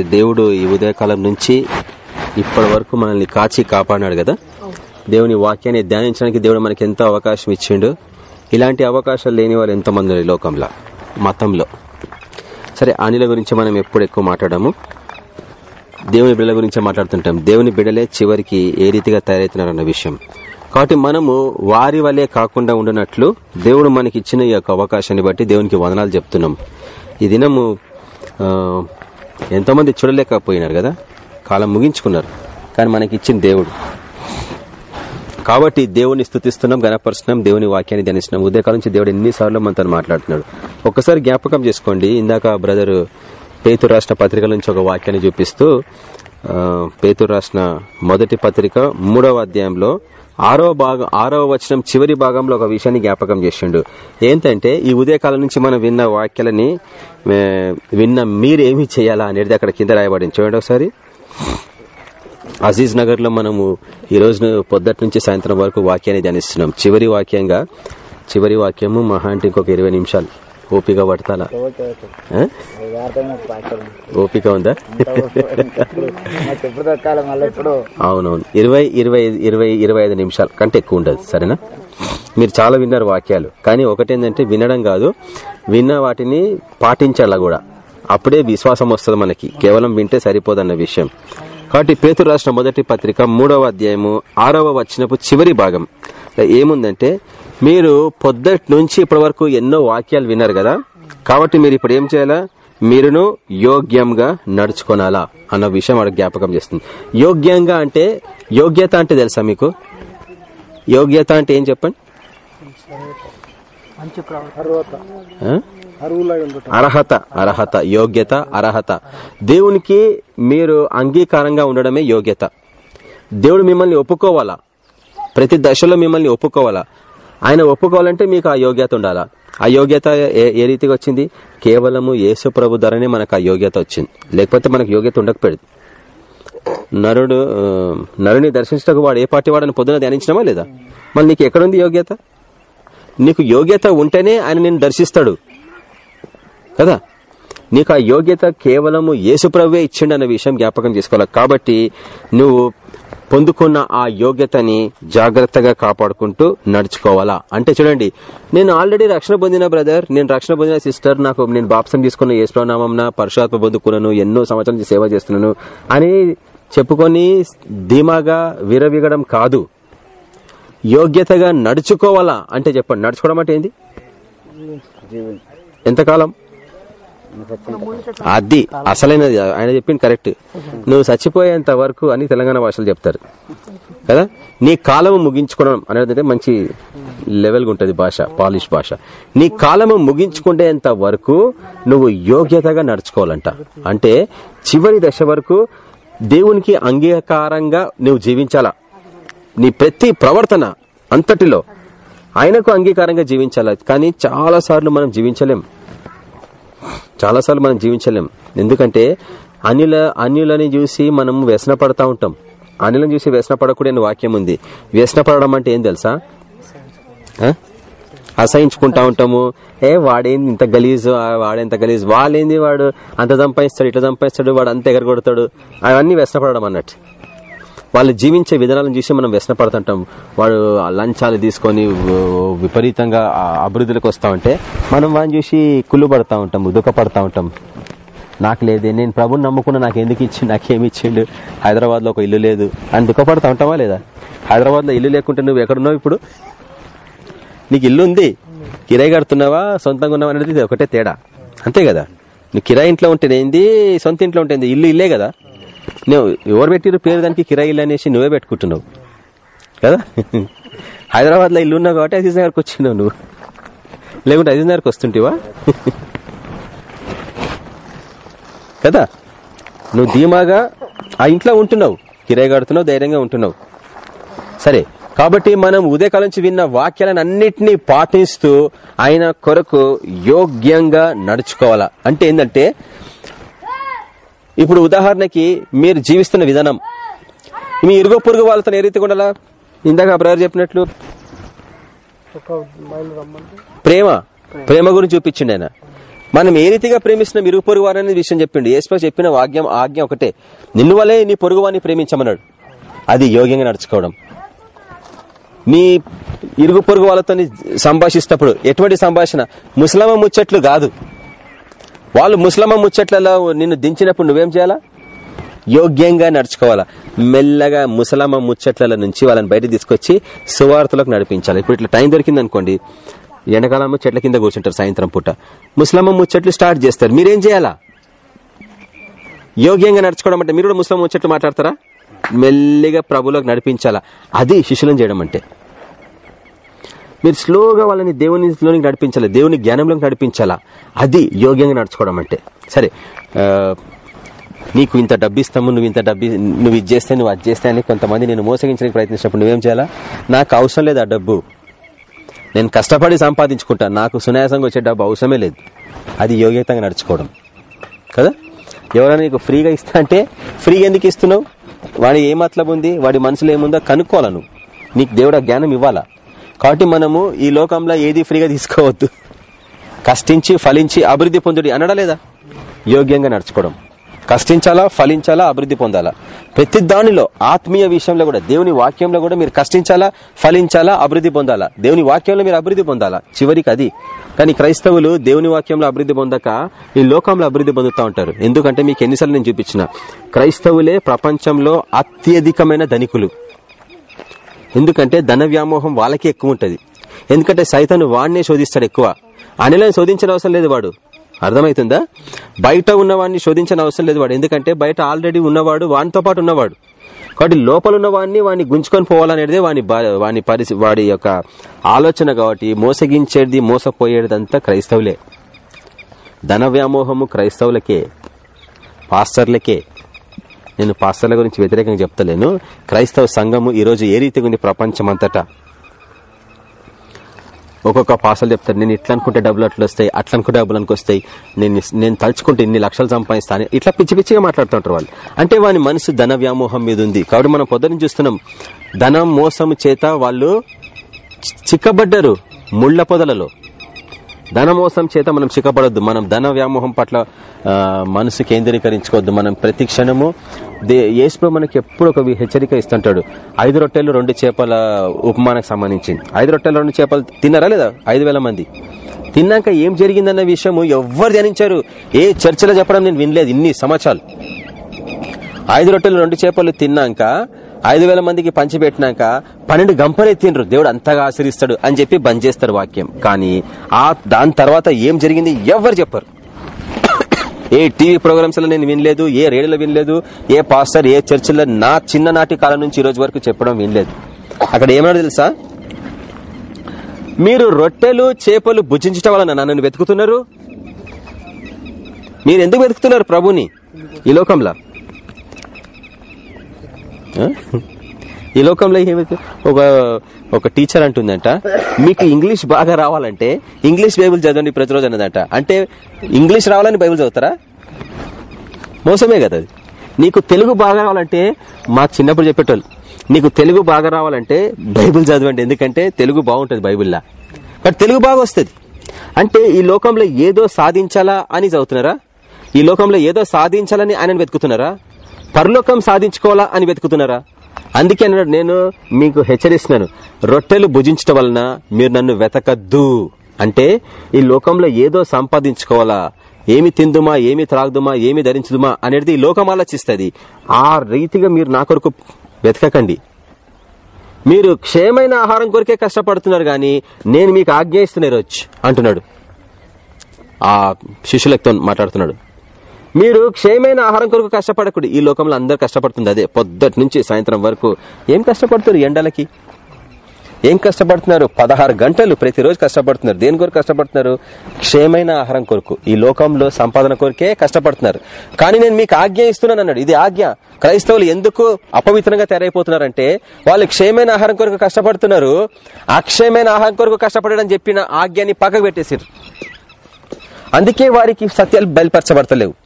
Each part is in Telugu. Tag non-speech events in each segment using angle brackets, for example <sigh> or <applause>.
దేవుడు ఈ ఉదయకాలం నుంచి ఇప్పటి వరకు మనల్ని కాచి కాపాడినాడు కదా? దేవుని వాక్యాన్ని ధ్యానించడానికి దేవుడు మనకి ఎంతో అవకాశం ఇచ్చిండు. ఇలాంటి అవకాశాలు లేని వాళ్ళు ఎంతమంది ఉన్నారు ఈ లోకంలో మతంలో. సరే అనిల గురించి మనం ఎప్పుడు ఎక్కువ మాట్లాడము. దేవుని బిడ్డల గురించి మాట్లాడుతుంటాం. దేవుని బిడ్డలే చివరికి ఏ రీతిగా తయారవుతున్నారన్న విషయం. కాబట్టి మనము వారి వల్లే కాకుండా ఉండనట్లు దేవుడు మనకి ఇచ్చిన ఈ యొక్క అవకాశాన్ని బట్టి దేవునికి వదనాలు చెప్తున్నాం. ఈ దినము ఎంతోమంది చూడలేకపోయినారు కదా? కాలం ముగించుకున్నారు. కానీ మనకి ఇచ్చిన దేవుడు. కాబట్టి దేవుని స్థుతిస్తున్నాం గణపరుస్తున్నాం దేవుని వాక్యాన్ని ధ్యానిస్తున్నాం. ఉదయకాలం నుంచి దేవుడు ఎన్నిసార్లు మనతో మాట్లాడుతున్నాడు. ఒక్కసారి జ్ఞాపకం చేసుకోండి. ఇందాక బ్రదర్ పేతు రాష్ట్ర పత్రికల నుంచి ఒక వాక్యాన్ని చూపిస్తూ పేతు రాసిన మొదటి పత్రిక మూడవ అధ్యాయంలో ఆరో భాగం ఆరవ వచనం చివరి భాగంలో ఒక విషయాన్ని జ్ఞాపకం చేసిండు. ఏంటంటే ఈ ఉదయకాలం నుంచి మనం విన్న వాక్యాలని విన్న మీరేమి చేయాలా అనేది అక్కడ కింద రాయబడింది. చూడండి ఒకసారి. అజీజ్ నగర్లో మనము ఈ రోజు పొద్దుటి నుంచి సాయంత్రం వరకు వాక్యాన్ని ధ్యానిస్తున్నాం. చివరి వాక్యంగా చివరి వాక్యము మహా అంటే ఇంకొక ఇరవై నిమిషాలు. ఓపిక పడతాలా పాటలు ఓపిక ఉందా? <laughs> అవునవును. ఇరవై ఇరవై ఇరవై ఇరవై ఐదు నిమిషాల కంటే ఎక్కువ ఉండదు సరేనా? మీరు చాలా విన్నారు వాక్యాలు కానీ ఒకటేంటంటే వినడం కాదు విన్న వాటిని పాటించాలా కూడా. అప్పుడే విశ్వాసం వస్తుంది మనకి కేవలం వింటే సరిపోదన్న విషయం. కాబట్టి పేతురు రాష్ట్ర మొదటి పత్రిక మూడవ అధ్యాయము ఆరవ వచ్చినప్పుడు చివరి భాగం. ఏముందంటే మీరు పొద్దటి నుంచి ఇప్పటి వరకు ఎన్నో వాక్యాలు విన్నారు కదా? కాబట్టి మీరు ఇప్పుడు ఏం చేయాలా? మీరును యోగ్యంగా నడుచుకోనాలా అన్న విషయం ఆడ జ్ఞాపకం చేస్తుంది. యోగ్యంగా అంటే యోగ్యత అంటే తెలుసా మీకు? యోగ్యత అంటే ఏం చెప్పండి? అర్హత అర్హత యోగ్యత అర్హత. దేవునికి మీరు అంగీకారంగా ఉండడమే యోగ్యత. దేవుడు మిమ్మల్ని ఒప్పుకోవాలా? ప్రతి దశలో మిమ్మల్ని ఒప్పుకోవాలా? ఆయన ఒప్పుకోవాలంటే మీకు ఆ యోగ్యత ఉండాలా? ఆ యోగ్యత ఏ- ఏ రీతిగా వచ్చింది? కేవలము యేసు ప్రభు ధరనే మనకు ఆ యోగ్యత వచ్చింది. లేకపోతే మనకు యోగ్యత ఉండకపోయేది. నరుడు నరుని దర్శించటకు వాడు ఏ పార్టీ వాడని పొద్దున ధ్యానించినమా లేదా? మళ్ళీ నీకు ఎక్కడుంది యోగ్యత? నీకు యోగ్యత ఉంటేనే ఆయన నిన్ను దర్శిస్తాడు. కదా? నీకు ఆ యోగ్యత కేవలము యేసుప్రవ్వే ఇచ్చిండు అన్న విషయం జ్ఞాపకం చేసుకోవాలి. కాబట్టి నువ్వు పొందుకున్న ఆ యోగ్యతని జాగ్రత్తగా కాపాడుకుంటూ నడుచుకోవాలా? అంటే చూడండి నేను ఆల్రెడీ రక్షణ పొందిన బ్రదర్ నేను రక్షణ పొందిన సిస్టర్ నాకు నేను బాప్సం తీసుకున్న యేసునామం పరుషాత్మ పొందుకున్నాను ఎన్నో సంవత్సరాల నుంచి సేవ చేస్తున్నాను అని చెప్పుకొని ధీమాగా విరవిగడం కాదు. యోగ్యతగా నడుచుకోవాలా? అంటే చెప్పండి నడుచుకోవడం అంటే ఏంది? ఎంతకాలం? అది అసలైనది. ఆయన చెప్పింది కరెక్ట్. నువ్వు చచ్చిపోయేంత వరకు అని తెలంగాణ భాషలు చెప్తారు. కదా? నీ కాలము ముగించుకోవడం అనేది మంచి లెవెల్ ఉంటది భాష పాలిష్ భాష. నీ కాలము ముగించుకునేంత వరకు నువ్వు యోగ్యతగా నడుచుకోవాలంట. అంటే చివరి దశ వరకు దేవునికి అంగీకారంగా నువ్వు జీవించాలా? నీ ప్రతి ప్రవర్తన అంతటిలో ఆయనకు అంగీకారంగా జీవించాలి? కానీ చాలా సార్లు మనం జీవించలేం. చాలాసార్లు మనం జీవించలేం. ఎందుకంటే అనిల అన్యులని చూసి మనం వ్యసన పడతా ఉంటాం. అనిలను చూసి వ్యసన పడకూడని వాక్యం ఉంది. వ్యసన పడడం అంటే ఏం తెలుసా? అసహించుకుంటా ఉంటాము. ఏ వాడేంది ఇంత గలీజు వాడేంత గలీజ్ గలీజు వాళ్ళేంది వాడు? అంత సంపాదిస్తాడు ఇట్లా సంపాదిస్తాడు వాడు అంత ఎగరగొడతాడు. అవన్నీ వ్యసన పడడం అన్నట్టు. వాళ్ళు జీవించే విధానాలను చూసి మనం వ్యసనపడుతుంటాం. వాడు ఆ లంచాలు తీసుకొని విపరీతంగా అభివృద్ధిలోకి వస్తా ఉంటే మనం వాడిని చూసి కుళ్ళు పడతా ఉంటాం దుఃఖపడతా ఉంటాం. నాకు లేదే నేను ప్రభుని నమ్ముకున్నా నాకు ఎందుకు ఇచ్చి నాకేమి ఇచ్చిండు? హైదరాబాద్లో ఒక ఇల్లు లేదు. అని దుఃఖపడతా ఉంటావా లేదా? హైదరాబాద్లో ఇల్లు లేకుంటే నువ్వు ఎక్కడున్నావు ఇప్పుడు? నీకు ఇల్లు ఉంది. కిరాయి కడుతున్నావా? సొంతంగా ఉన్నావా అనేది ఇది ఒకటే తేడా. అంతే కదా? నువ్వు కిరాయి ఇంట్లో ఉంటేనేంది? సొంత ఇంట్లో ఉంటేంది ఇల్లు ఇల్లే కదా? నువ్వు ఎవరు పెట్టిరు పేరు దానికి కిరాయి ఇల్లు అనేసి నువ్వే పెట్టుకుంటున్నావు. కదా? హైదరాబాద్లో ఇల్లు ఉన్నావు కాబట్టి అజీజ్ నగర్కి వచ్చినావు నువ్వు. లేకుంటే అజీజ్ నగర్కి వస్తుంటివా? కదా? నువ్వు ధీమాగా ఆ ఇంట్లో ఉంటున్నావు. కిరాయి కడుతున్నావు ధైర్యంగా ఉంటున్నావు. సరే కాబట్టి మనం ఉదయకాలం నుంచి విన్న వాక్యాలను అన్నిటినీ పాటిస్తూ ఆయన కొరకు యోగ్యంగా నడుచుకోవాలా. అంటే ఏంటంటే ఇప్పుడు ఉదాహరణకి మీరు జీవిస్తున్న విధానం. మీ ఇరుగు పొరుగు వాళ్ళతో ఏ రీతిగా ఉండాలా ఇందాక బ్రదర్ చెప్పినట్లు ప్రేమ. ప్రేమ. గురించి చూపించిండు ఆయన. మనం ఏ రీతిగా ప్రేమిస్తున్నాం ఇరుగు పొరుగు వారనే విషయం చెప్పిండు? ఏసులో చెప్పిన వాక్యం ఆజ్ఞ ఒకటే. నిన్ను వలే నీ పొరుగు వారిని ప్రేమించమన్నాడు. అది యోగ్యంగా నడుచుకోవడం. మీ ఇరుగు పొరుగు వాళ్ళతో సంభాషిస్తప్పుడు ఎటువంటి సంభాషణ? ముసలమ్మ ముచ్చట్లు కాదు. వాళ్ళు ముసలమ్మ ముచ్చట్లలో నిన్ను దించినప్పుడు నువ్వేం చేయాలా? యోగ్యంగా నడుచుకోవాలా. మెల్లగా ముసలమ్మ ముచ్చట్ల నుంచి వాళ్ళని బయట తీసుకొచ్చి సువార్తలకు నడిపించాలి. ఇప్పుడు ఇట్లా టైం దొరికింది అనుకోండి ఎండాకాలము చెట్ల కింద కూర్చుంటారు సాయంత్రం పూట. ముస్లమ్మ ముచ్చట్లు స్టార్ట్ చేస్తారు. మీరేం చేయాలా? యోగ్యంగా నడుచుకోవడం అంటే మీరు కూడా ముస్లిం ముచ్చట్లు మాట్లాడతారా? మెల్లిగా ప్రభులోకి నడిపించాలా? అది శిష్యులను చేయడం అంటే. మీరు స్లోగా వాళ్ళని దేవునిలోనికి నడిపించాలి? దేవుని జ్ఞానంలోకి నడిపించాలా? అది యోగ్యంగా నడుచుకోవడం అంటే. సరే నీకు ఇంత డబ్బు ఇస్తాము నువ్వు ఇంత డబ్బు నువ్వు ఇది చేస్తే నువ్వు అది చేస్తే అని కొంతమంది నేను మోసగించడానికి ప్రయత్నించినప్పుడు నువ్వేం చేయాలా? నాకు అవసరం లేదు ఆ డబ్బు. నేను కష్టపడి సంపాదించుకుంటా. నాకు సునాయాసంగా వచ్చే డబ్బు అవసరమే లేదు. అది యోగ్యతంగా నడుచుకోవడం. కదా? ఎవరైనా నీకు ఫ్రీగా ఇస్తా అంటే ఫ్రీగా ఎందుకు ఇస్తున్నావు? వాడి ఏ మతలబు ఉంది? వాడి మనసులో ఏముందో కనుక్కోవాలా నువ్వు? నీకు దేవుడు జ్ఞానం ఇవ్వాలా? కాబట్టి మనము ఈ లోకంలో ఏది ఫ్రీగా తీసుకోవద్దు. కష్టించి ఫలించి అభివృద్ధి పొందుడి అనడా లేదా? యోగ్యంగా నడుచుకోవడం. కష్టించాలా ఫలించాలా అభివృద్ధి పొందాలా? ప్రతి దానిలో ఆత్మీయ విషయంలో కూడా దేవుని వాక్యంలో కూడా మీరు కష్టించాలా ఫలించాలా అభివృద్ధి పొందాలా? దేవుని వాక్యంలో మీరు అభివృద్ధి పొందాలా? చివరికి అది. కానీ క్రైస్తవులు దేవుని వాక్యంలో అభివృద్ధి పొందక ఈ లోకంలో అభివృద్ధి పొందుతూ ఉంటారు. ఎందుకంటే మీకు ఎన్నిసార్లు నేను చూపించిన క్రైస్తవులే ప్రపంచంలో అత్యధికమైన ధనికులు. ఎందుకంటే ధన వ్యామోహం వాళ్ళకే ఎక్కువ ఉంటుంది ఎందుకంటే సైతాను వాడినే శోధిస్తాడు ఎక్కువ. అనిలని శోధించిన అవసరం లేదు వాడు. అర్థమవుతుందా బయట ఉన్నవాడిని శోధించిన అవసరం లేదు వాడు. ఎందుకంటే బయట ఆల్రెడీ ఉన్నవాడు వానితో పాటు ఉన్నవాడు. కాబట్టి లోపల ఉన్న వాడిని వాడిని గుంజుకొని పోవాలనేది వాని వాని పరిస్థితి వాడి యొక్క ఆలోచన కాబట్టి మోసగించేది మోసపోయేదంతా క్రైస్తవులే. ధన వ్యామోహము క్రైస్తవులకే పాస్టర్లకే. నేను పాస్టర్ల గురించి వ్యతిరేకంగా చెప్తలేను. క్రైస్తవ సంఘము ఈరోజు ఏ రీతిగా ఉంది ప్రపంచం అంతటా ఒక్కొక్క పాసలు చెప్తారు నేను ఇట్లా అనుకుంటే డబ్బులు అట్లా వస్తాయి అట్లా అనుకుంటే డబ్బులు వస్తాయి. నేను నేను తలుచుకుంటే ఇన్ని లక్షలు సంపాదిస్తాను. ఇట్లా పిచ్చి పిచ్చిగా మాట్లాడుతుంటారు వాళ్ళు. అంటే వాని మనసు ధన వ్యామోహం మీద ఉంది. కాబట్టి మనం పొద్దున చూస్తున్నాం ధనం మోసం చేత వాళ్ళు చిక్కబడ్డారు ముళ్ళ పొదలలో. ధనమోసం చేత మనం చిక్కబడొద్దు. మనం ధన వ్యామోహం పట్ల మనసు కేంద్రీకరించుకోవద్దు. మనం ప్రతి క్షణము దే- మనకి ఎప్పుడు ఒక హెచ్చరిక ఇస్తుంటాడు. ఐదు రొట్టెలు రెండు చేపల ఉపమానకు సంబంధించి. ఐదు రొట్టెలు రెండు చేపలు తిన్నారా లేదా? ఐదు వేల మంది. తిన్నాక ఏం జరిగిందన్న విషయము ఎవ్వరు ధ్యానించారు. ఏ చర్చలో చెప్పడం నేను వినలేదు ఇన్ని సంవత్సరాలు. ఐదు రొట్టెలు రెండు చేపలు తిన్నాక ఐదు వేల మందికి పంచిపెట్టినాక పన్నెండు గంపలే తినరు దేవుడు అంతగా ఆశ్రయిస్తాడు అని చెప్పి బంద్ చేస్తారు వాక్యం. కానీ ఆ దాని తర్వాత ఏం జరిగింది? ఎవరు చెప్పరు. ఏ టీవీ ప్రోగ్రామ్స్లో నేను వినలేదు ఏ రేడియోలో వినలేదు ఏ పాస్టర్ ఏ చర్చిలో నా చిన్ననాటి కాలం నుంచి ఈ రోజు వరకు చెప్పడం వినలేదు. అక్కడ ఏమన్నా తెలుసా? మీరు రొట్టెలు చేపలు భుజించటం వలన నన్ను వెతుకుతున్నారు? మీరు ఎందుకు వెతుకుతున్నారు ప్రభుని? ఈ లోకంలో. ఈ లోకంలో ఏమైతే ఒక ఒక టీచర్ అంటుందంట మీకు ఇంగ్లీష్ బాగా రావాలంటే ఇంగ్లీష్ బైబిల్ చదవండి ప్రతిరోజు అన్నదంట. అంటే ఇంగ్లీష్ రావాలని బైబిల్ చదువుతారా? మోసమే కదా అది. నీకు తెలుగు బాగా రావాలంటే మా చిన్నప్పుడు చెప్పేటోళ్ళు నీకు తెలుగు బాగా రావాలంటే బైబిల్ చదవండి ఎందుకంటే తెలుగు బాగుంటుంది బైబిల్లా. బట్ తెలుగు బాగా వస్తుంది. అంటే ఈ లోకంలో ఏదో సాధించాలా అని చదువుతున్నారా? ఈ లోకంలో ఏదో సాధించాలని ఆయన వెతుకుతున్నారా? పరలోకం సాధించుకోవాలా అని వెతుకుతున్నారా? అందుకే అన్నాడు నేను మీకు హెచ్చరిస్తున్నాను. రొట్టెలు భుజించటం వలన మీరు నన్ను వెతకద్దు. అంటే ఈ లోకంలో ఏదో సంపాదించుకోవాలా? ఏమి తిందుమా ఏమి త్రాగుదుమా ఏమి ధరించుదుమా అనేది ఈ లోకం ఆలోచిస్తుంది. ఆ రీతిగా మీరు నా కొరకు వెతకకండి. మీరు క్షేమైన ఆహారం కొరకే కష్టపడుతున్నారు గాని నేను మీకు ఆజ్ఞాయిస్తున్న ఇస్తున్నా ఈరోజు అంటున్నాడు. ఆ శిష్యులతో మాట్లాడుతున్నాడు. మీరు క్షేమైన ఆహారం కొరకు కష్టపడకూడదు ఈ లోకంలో అందరు కష్టపడుతుంది అదే. పొద్దుటి నుంచి సాయంత్రం వరకు ఏం కష్టపడుతున్నారు ఎండలకి? ఏం కష్టపడుతున్నారు? పదహారు గంటలు ప్రతిరోజు కష్టపడుతున్నారు. దేని కొరకు కష్టపడుతున్నారు? క్షేమైన ఆహారం కొరకు. ఈ లోకంలో సంపాదన కొరకే కష్టపడుతున్నారు. కానీ నేను మీకు ఆజ్ఞ ఇస్తున్నాను అన్నాడు. ఇది ఆజ్ఞ. క్రైస్తవులు ఎందుకు అపవిత్రంగా తయారైపోతున్నారంటే వాళ్ళు క్షేమైన ఆహారం కొరకు కష్టపడుతున్నారు. అక్షయమైన ఆహారం కొరకు కష్టపడడం చెప్పిన ఆజ్ఞాన్ని పక్కకు పెట్టేసారు అందుకే వారికి సత్యాలు బయలుపరచబడతలేవు.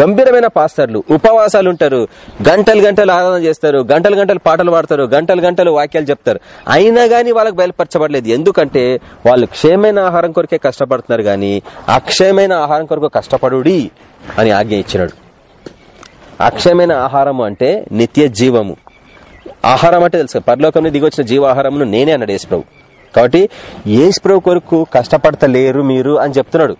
గంభీరమైన పాస్టర్లు ఉపవాసాలు ఉంటారు గంటలు గంటలు ఆరాధన చేస్తారు. గంటలు గంటలు పాటలు పాడతారు. గంటలు గంటలు వాక్యాలు చెప్తారు. అయినా గానీ వాళ్ళకి బయలుపరచబడలేదు. ఎందుకంటే వాళ్ళు క్షేమైన ఆహారం కొరకే కష్టపడుతున్నారు గాని అక్షయమైన ఆహారం కొరకు కష్టపడుడి అని ఆజ్ఞ ఇచ్చినాడు. అక్షయమైన ఆహారము అంటే నిత్య జీవము. ఆహారం అంటే తెలుసు. పరలోకం దిగొచ్చిన జీవాహారమును నేనే అన్నాడు యేసుప్రభు కాబట్టి యేసుప్రభు కొరకు కష్టపడతలేరు మీరు అని చెప్తున్నాడు.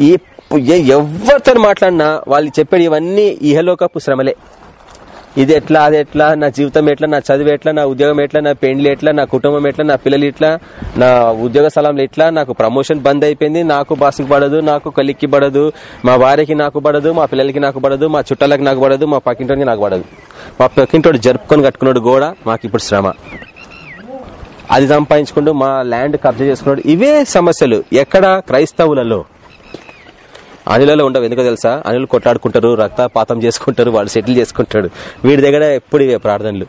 ఈ ఏ- ఎవరితో మాట్లాడినా వాళ్ళు చెప్పేది ఇవన్నీ ఇహలోకపు శ్రమలే. ఇది ఎట్లా అది ఎట్లా నా జీవితం ఎట్లా నా చదువు ఎట్లా నా ఉద్యోగం ఎట్లా నా పెండ్లి ఎట్లా నా కుటుంబం ఎట్లా నా పిల్లలు ఎట్లా నా ఉద్యోగ స్థలంలో ఎట్లా నాకు ప్రమోషన్ బంద్ అయిపోయింది నాకు బాసుకి పడదు నాకు కలిక్కి పడదు మా భార్యకి నాకు పడదు మా పిల్లలకి నాకు పడదు మా చుట్టాలకి నాకు పడదు మా పక్కింటోడికి నాకు పడదు మా పక్కింటోడు జరుపుకొని కట్టుకున్నాడు గోడ మాకు ఇప్పుడు శ్రమ. అది సంపాదించుకుంటూ మా ల్యాండ్ కబ్జా చేసుకున్నాడు. ఇవే సమస్యలు ఎక్కడ క్రైస్తవులలో. అనిలలో ఉండవు ఎందుకో తెలుసా? అనిలు కొట్లాడుకుంటారు రక్తపాతం చేసుకుంటారు వాళ్ళు సెటిల్ చేసుకుంటాడు. వీడి దగ్గర ఎప్పుడు ఇవే ప్రార్థనలు.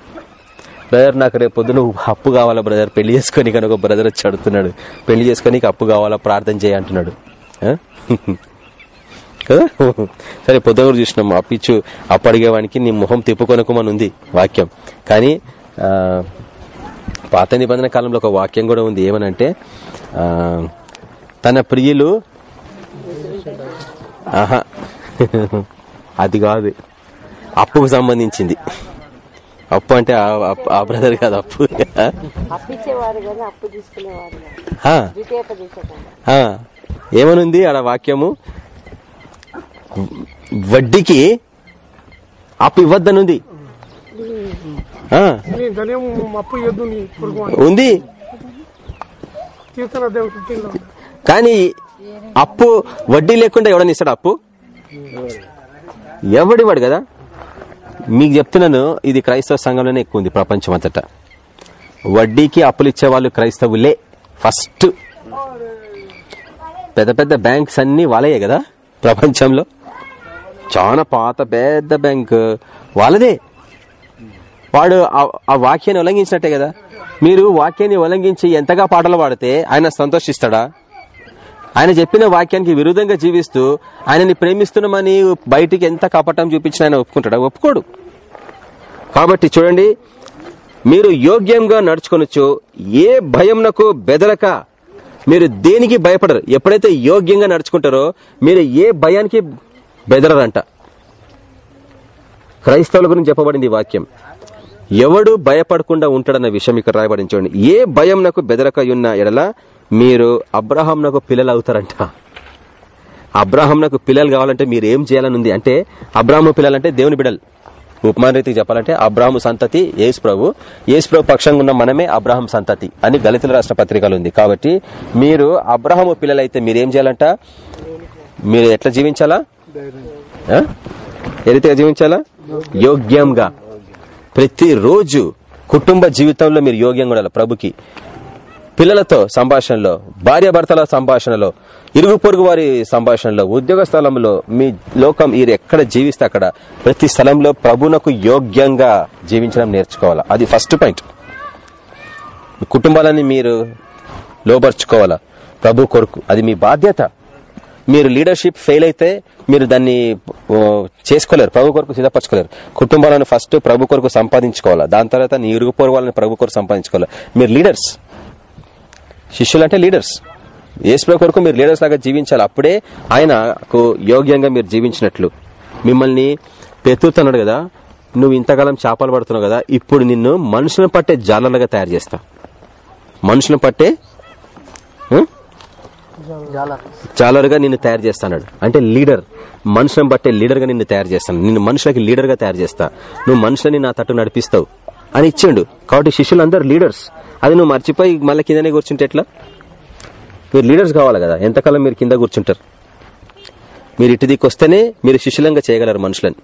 బ్రదర్ నాకు రేపు పొద్దున అప్పు కావాలా బ్రదర్? పెళ్ళి చేసుకొని కానీ ఒక బ్రదర్ వచ్చి అడుగుతున్నాడు. పెళ్ళి చేసుకొని అప్పు కావాలా? ప్రార్థన చేయ అంటున్నాడు. <laughs> కదా? సరే పొద్దున చూసినాం. అప్పిచ్చు అప్పు అడిగేవానికి నీ మొహం తిప్పుకొనకమని ఉంది వాక్యం. కానీ పాత నిబంధన కాలంలో ఒక వాక్యం కూడా ఉంది. ఏమనంటే తన ప్రియులు ఆహా. అది కాదు. అప్పుకు సంబంధించింది. అప్పు అంటే ఆ- బ్రదర్ కాదు అప్పు. ఏమనుంది ఆడ వాక్యము? వడ్డీకి అప్పు ఇవ్వద్దనుంది. ఉంది. కానీ అప్పు వడ్డీ లేకుండా ఎవడని ఇస్తాడు అప్పు? ఎవడివాడు కదా? మీకు చెప్తున్నాను ఇది క్రైస్తవ సంఘంలోనే ఎక్కువ ఉంది ప్రపంచం అంతటా వడ్డీకి అప్పులు ఇచ్చేవాళ్ళు క్రైస్తవులే ఫస్ట్. పెద్ద పెద్ద బ్యాంక్స్ అన్ని వాళ్ళయే కదా ప్రపంచంలో? చాలా పాత పెద్ద బ్యాంక్. వాళ్ళదే. వాడు ఆ వాక్యాన్ని ఉల్లంఘించినట్టే కదా. మీరు వాక్యాన్ని ఉల్లంఘించి ఎంతగా పాటలు పాడితే ఆయన సంతోషిస్తాడా? ఆయన చెప్పిన వాక్యానికి విరుద్ధంగా జీవిస్తూ ఆయనని ప్రేమిస్తున్నామని బయటికి ఎంత కపటం చూపించిన ఆయన ఒప్పుకుంటాడు? ఒప్పుకోడు. కాబట్టి చూడండి మీరు యోగ్యంగా నడుచుకొనొచ్చు ఏ భయంనకు బెదరక మీరు దేనికి భయపడరు. ఎప్పుడైతే యోగ్యంగా నడుచుకుంటారో మీరు ఏ భయానికి బెదరరంట. క్రైస్తవుల గురించి చెప్పబడింది ఈ వాక్యం. ఎవడు భయపడకుండా ఉంటాడన్న విషయం ఇక్కడ రాయబడించండి చూడండి. ఏ భయం నాకు బెదరక ఉన్న ఎడల మీరు అబ్రహాంనకు పిల్లలు అవుతారంట అబ్రాహంనకు పిల్లలు కావాలంటే మీరు ఏం చేయాలని ఉంది అంటే అబ్రాహ్మ పిల్లలంటే దేవుని బిడలు ఉపమాన రీతికి చెప్పాలంటే అబ్రాహ్మ సంతతి యేసు ప్రభు. యేసు ప్రభు పక్షంగా ఉన్న మనమే అబ్రాహం సంతతి అని దళితుల రాష్ట్ర పత్రికలు ఉంది. కాబట్టి మీరు అబ్రహము పిల్లలైతే మీరు ఏం చేయాలంట? మీరు ఎట్లా జీవించాలా? ఆ? ఏ రీతిగా జీవించాలా? యోగ్యంగా. ప్రతిరోజు కుటుంబ జీవితంలో మీరు యోగ్యంగా ఉండాలి ప్రభుకి. పిల్లలతో సంభాషణలో భార్యాభర్తల సంభాషణలో ఇరుగు పొరుగు వారి సంభాషణలో ఉద్యోగ స్థలంలో మీ లోకం మీరు ఎక్కడ జీవిస్తే అక్కడ ప్రతి స్థలంలో ప్రభునకు యోగ్యంగా జీవించడం నేర్చుకోవాలా? అది ఫస్ట్ పాయింట్ కుటుంబాలని మీరు లోపరుచుకోవాలా ప్రభు కొరకు. అది మీ బాధ్యత. మీరు లీడర్షిప్ ఫెయిల్ అయితే మీరు దాన్ని చేసుకోలేరు. ప్రభు కొరకు సిద్ధపరచుకోలేరు. కుటుంబాలను ఫస్ట్ ప్రభు కొరకు సంపాదించుకోవాలా? దాని తర్వాత నీ ఇరుగు పొరుగు వాళ్ళని ప్రభు కొరకు సంపాదించుకోవాలి? మీరు లీడర్స్ శిష్యులు అంటే లీడర్స్ ఏసులో కొరకు మీరు లీడర్స్ లాగా జీవించాలి. అప్పుడే ఆయనకు యోగ్యంగా మీరు జీవించినట్లు. మిమ్మల్ని పెతుతున్నాడు కదా నువ్వు ఇంతకాలం చేపలు పడుతున్నావు కదా ఇప్పుడు నిన్ను మనుషులను పట్టే జాలలుగా తయారు చేస్తా. మనుషులను పట్టే ఆ? జాలరుగా నిన్ను తయారు చేస్తాడు అంటే లీడర్. మనుషులను బట్టే లీడర్గా నిన్ను తయారు చేస్తాను. నిన్ను మనుషులకి లీడర్గా తయారు చేస్తా. నువ్వు మనుషులని నా తట్టు నడిపిస్తావు. అని ఇచ్చిండు. కాబట్టి శిష్యులందరూ లీడర్స్. అది నువ్వు మర్చిపోయి మళ్ళీ కిందనే కూర్చుంటే ఎట్లా? మీరు లీడర్స్ కావాలి కదా. ఎంతకాలం మీరు కింద కూర్చుంటారు? మీరు ఇటు దిక్కు వస్తేనే మీరు శిష్యులంగా చేయగలరు మనుషులని.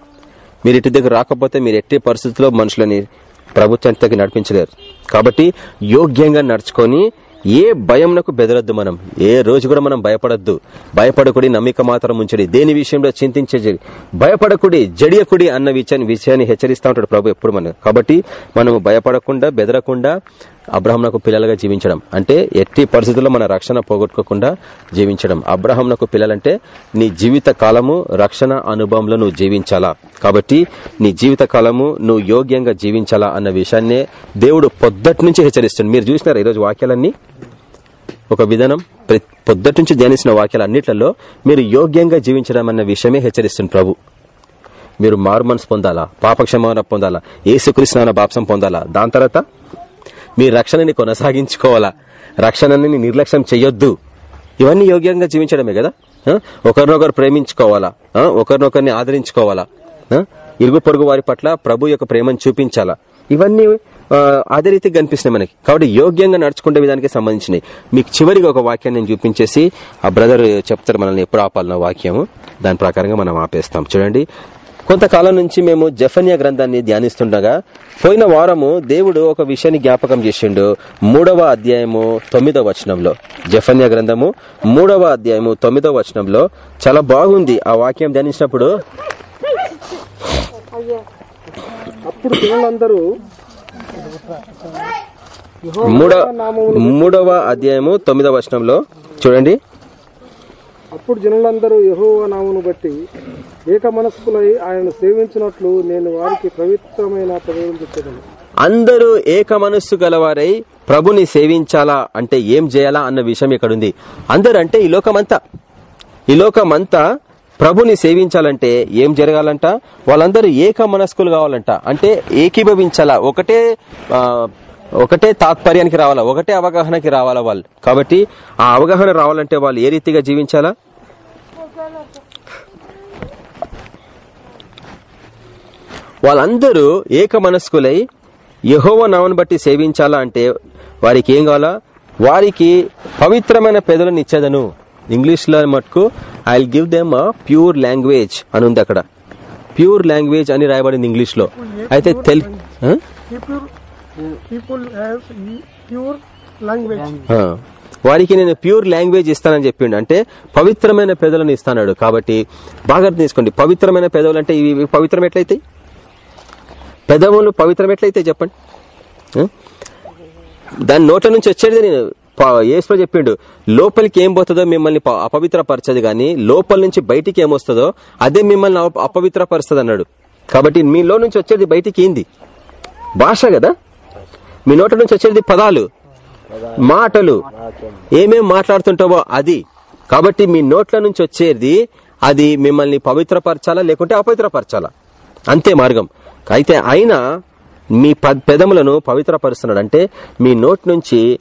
మీరు ఇటు దగ్గర రాకపోతే మీరు ఎట్టి పరిస్థితుల్లో మనుషులని ప్రభుత్వానికి తగ్గి నడిపించలేరు. కాబట్టి యోగ్యంగా నడుచుకొని ఏ భయంనకు బెదరద్దు మనం? ఏ రోజు కూడా మనం భయపడద్దు. భయపడకుడి నమ్మిక మాత్రం ఉంచడి. దేని విషయంలో చింతించే భయపడకుడి జడియకుడి అన్న విషయాన్ని విషయాన్ని హెచ్చరిస్తూ ఉంటాడు ప్రభు ఎప్పుడు మనం కాబట్టి మనము భయపడకుండా బెదరకుండా అబ్రహంనకు పిల్లలుగా జీవించడం. అంటే ఎట్టి పరిస్థితుల్లో మన రక్షణ పోగొట్టుకోకుండా జీవించడం. అబ్రహంనకు పిల్లలంటే నీ జీవిత కాలము రక్షణ అనుభవంలో నువ్వు జీవించాలా? కాబట్టి నీ జీవిత కాలము నువ్వు యోగ్యంగా జీవించాలా అన్న విషయాన్నే దేవుడు పొద్దటి నుంచి హెచ్చరిస్తుంది మీరు చూసినారు ఈరోజు వాక్యాలన్నీ? ఒక విధానం. ప్రతి- పొద్దటి నుంచి ధ్యానించిన వాక్యాలు అన్నిట్లలో మీరు యోగ్యంగా జీవించడం అన్న విషయమే హెచ్చరిస్తుంది ప్రభు. మీరు మారు మనసు పొందాలా? పాపక్షమాన పొందాలా? ఏసుకృష్ణ బాప్సం పొందాలా? దాని తర్వాత మీ రక్షణని కొనసాగించుకోవాలా? రక్షణని నిర్లక్ష్యం చేయొద్దు ఇవన్నీ యోగ్యంగా జీవించడమే కదా? ఒకరినొకరు ప్రేమించుకోవాలా? ఒకరినొకరిని ఆదరించుకోవాలా? ఇరుగు పొరుగు వారి పట్ల ప్రభు యొక్క ప్రేమను చూపించాలా? ఇవన్నీ అదే రీతికి కనిపిస్తున్నాయి మనకి. కాబట్టి యోగ్యంగా నడుచుకునే విధానికి సంబంధించినవి. మీకు చివరిగా ఒక వాక్యాన్ని నేను చూపించేసి ఆ బ్రదర్ చెప్తారు మనల్ని ఎప్పుడు ఆపాలన్న వాక్యము. దాని ప్రకారంగా మనం ఆపేస్తాం. చూడండి. కొంతకాలం నుంచి మేము జఫన్య గ్రంథాన్ని ధ్యానిస్తుండగా పోయిన వారము దేవుడు ఒక విషయాన్ని జ్ఞాపకం చేసిండు. మూడవ అధ్యాయము తొమ్మిదవ వచనంలో. జఫన్య గ్రంథము మూడవ అధ్యాయము తొమ్మిదవ వచనంలో చాలా బాగుంది ఆ వాక్యం ధ్యానించినప్పుడు. అప్పుడు మూడవ అధ్యాయము తొమ్మిదవ వచనంలో చూడండి. అప్పుడు జనులందరూ యెహోవా నామమును బట్టి ఏక మనస్కులై ఆయన సేవించినట్లు నేను వారికి పవిత్రమైన పదవులు చెప్పాను అందరూ ఏక మనస్సు గలవారై ప్రభుని సేవించాలా అంటే ఏం చేయాలా అన్న విషయం ఇక్కడుంది. అందరూ అంటే ఈ లోకమంతా. ఈ లోకమంతా ప్రభుని సేవించాలంటే ఏం జరగాలంట? వాళ్ళందరూ ఏక మనస్కులు కావాలంట. అంటే ఏకీభవించాలా? ఒకటే ఒకటే తాత్పర్యానికి రావాలా? ఒకటే అవగాహనకి రావాలా వాళ్ళు? కాబట్టి ఆ అవగాహన రావాలంటే వాళ్ళు ఏ రీతిగా జీవించాలా? వాళ్ళందరూ ఏక మనస్కులై యహోవ నామను బట్టి సేవించాలా అంటే వారికి ఏం కావాలా? వారికి పవిత్రమైన పెదలను ఇచ్చేదను. ఇంగ్లీష్లో మటుకు I give them a pure language అని ఉంది అక్కడ. ప్యూర్ లాంగ్వేజ్ అని రాయబడింది ఇంగ్లీష్లో అయితే తెల్? పీపుల్ హ్యావ్ ప్యూర్ లాంగ్వేజ్ వారికి నేను ప్యూర్ లాంగ్వేజ్ ఇస్తానని చెప్పిండు. అంటే పవిత్రమైన పెదవులను ఇస్తాడు కాబట్టి బాగా అర్థం తీసుకోండి. పవిత్రమైన పెదవులు అంటే ఇవి పవిత్రం ఎట్లయితాయి? పెదవులు పవిత్రం ఎట్లయితే చెప్పండి? దాని నోట్ల నుంచి వచ్చేది నేను. ఏసులో చెప్పిండు. లోపలికి ఏం పోతుందో మిమ్మల్ని ప- అపవిత్రపరచదు కానీ లోపల నుంచి బయటికి ఏమొస్తుందో అదే మిమ్మల్ని అపవిత్రపరుస్తుంది అన్నాడు కాబట్టి మీలో నుంచి వచ్చేది బయటికి ఏంది? భాష కదా? మీ నోట నుంచి వచ్చేది పదాలు. మాటలు. ఏమేం మాట్లాడుతుంటావో అది. కాబట్టి మీ నోట్ల నుంచి వచ్చేది అది మిమ్మల్ని పవిత్రపరచాలా లేకుంటే అపవిత్రపరచాలా? అంతే మార్గం. అయితే అయినా మీ పెదములను పవిత్రపరుస్తున్నాడు అంటే మీ నోట్ నుంచి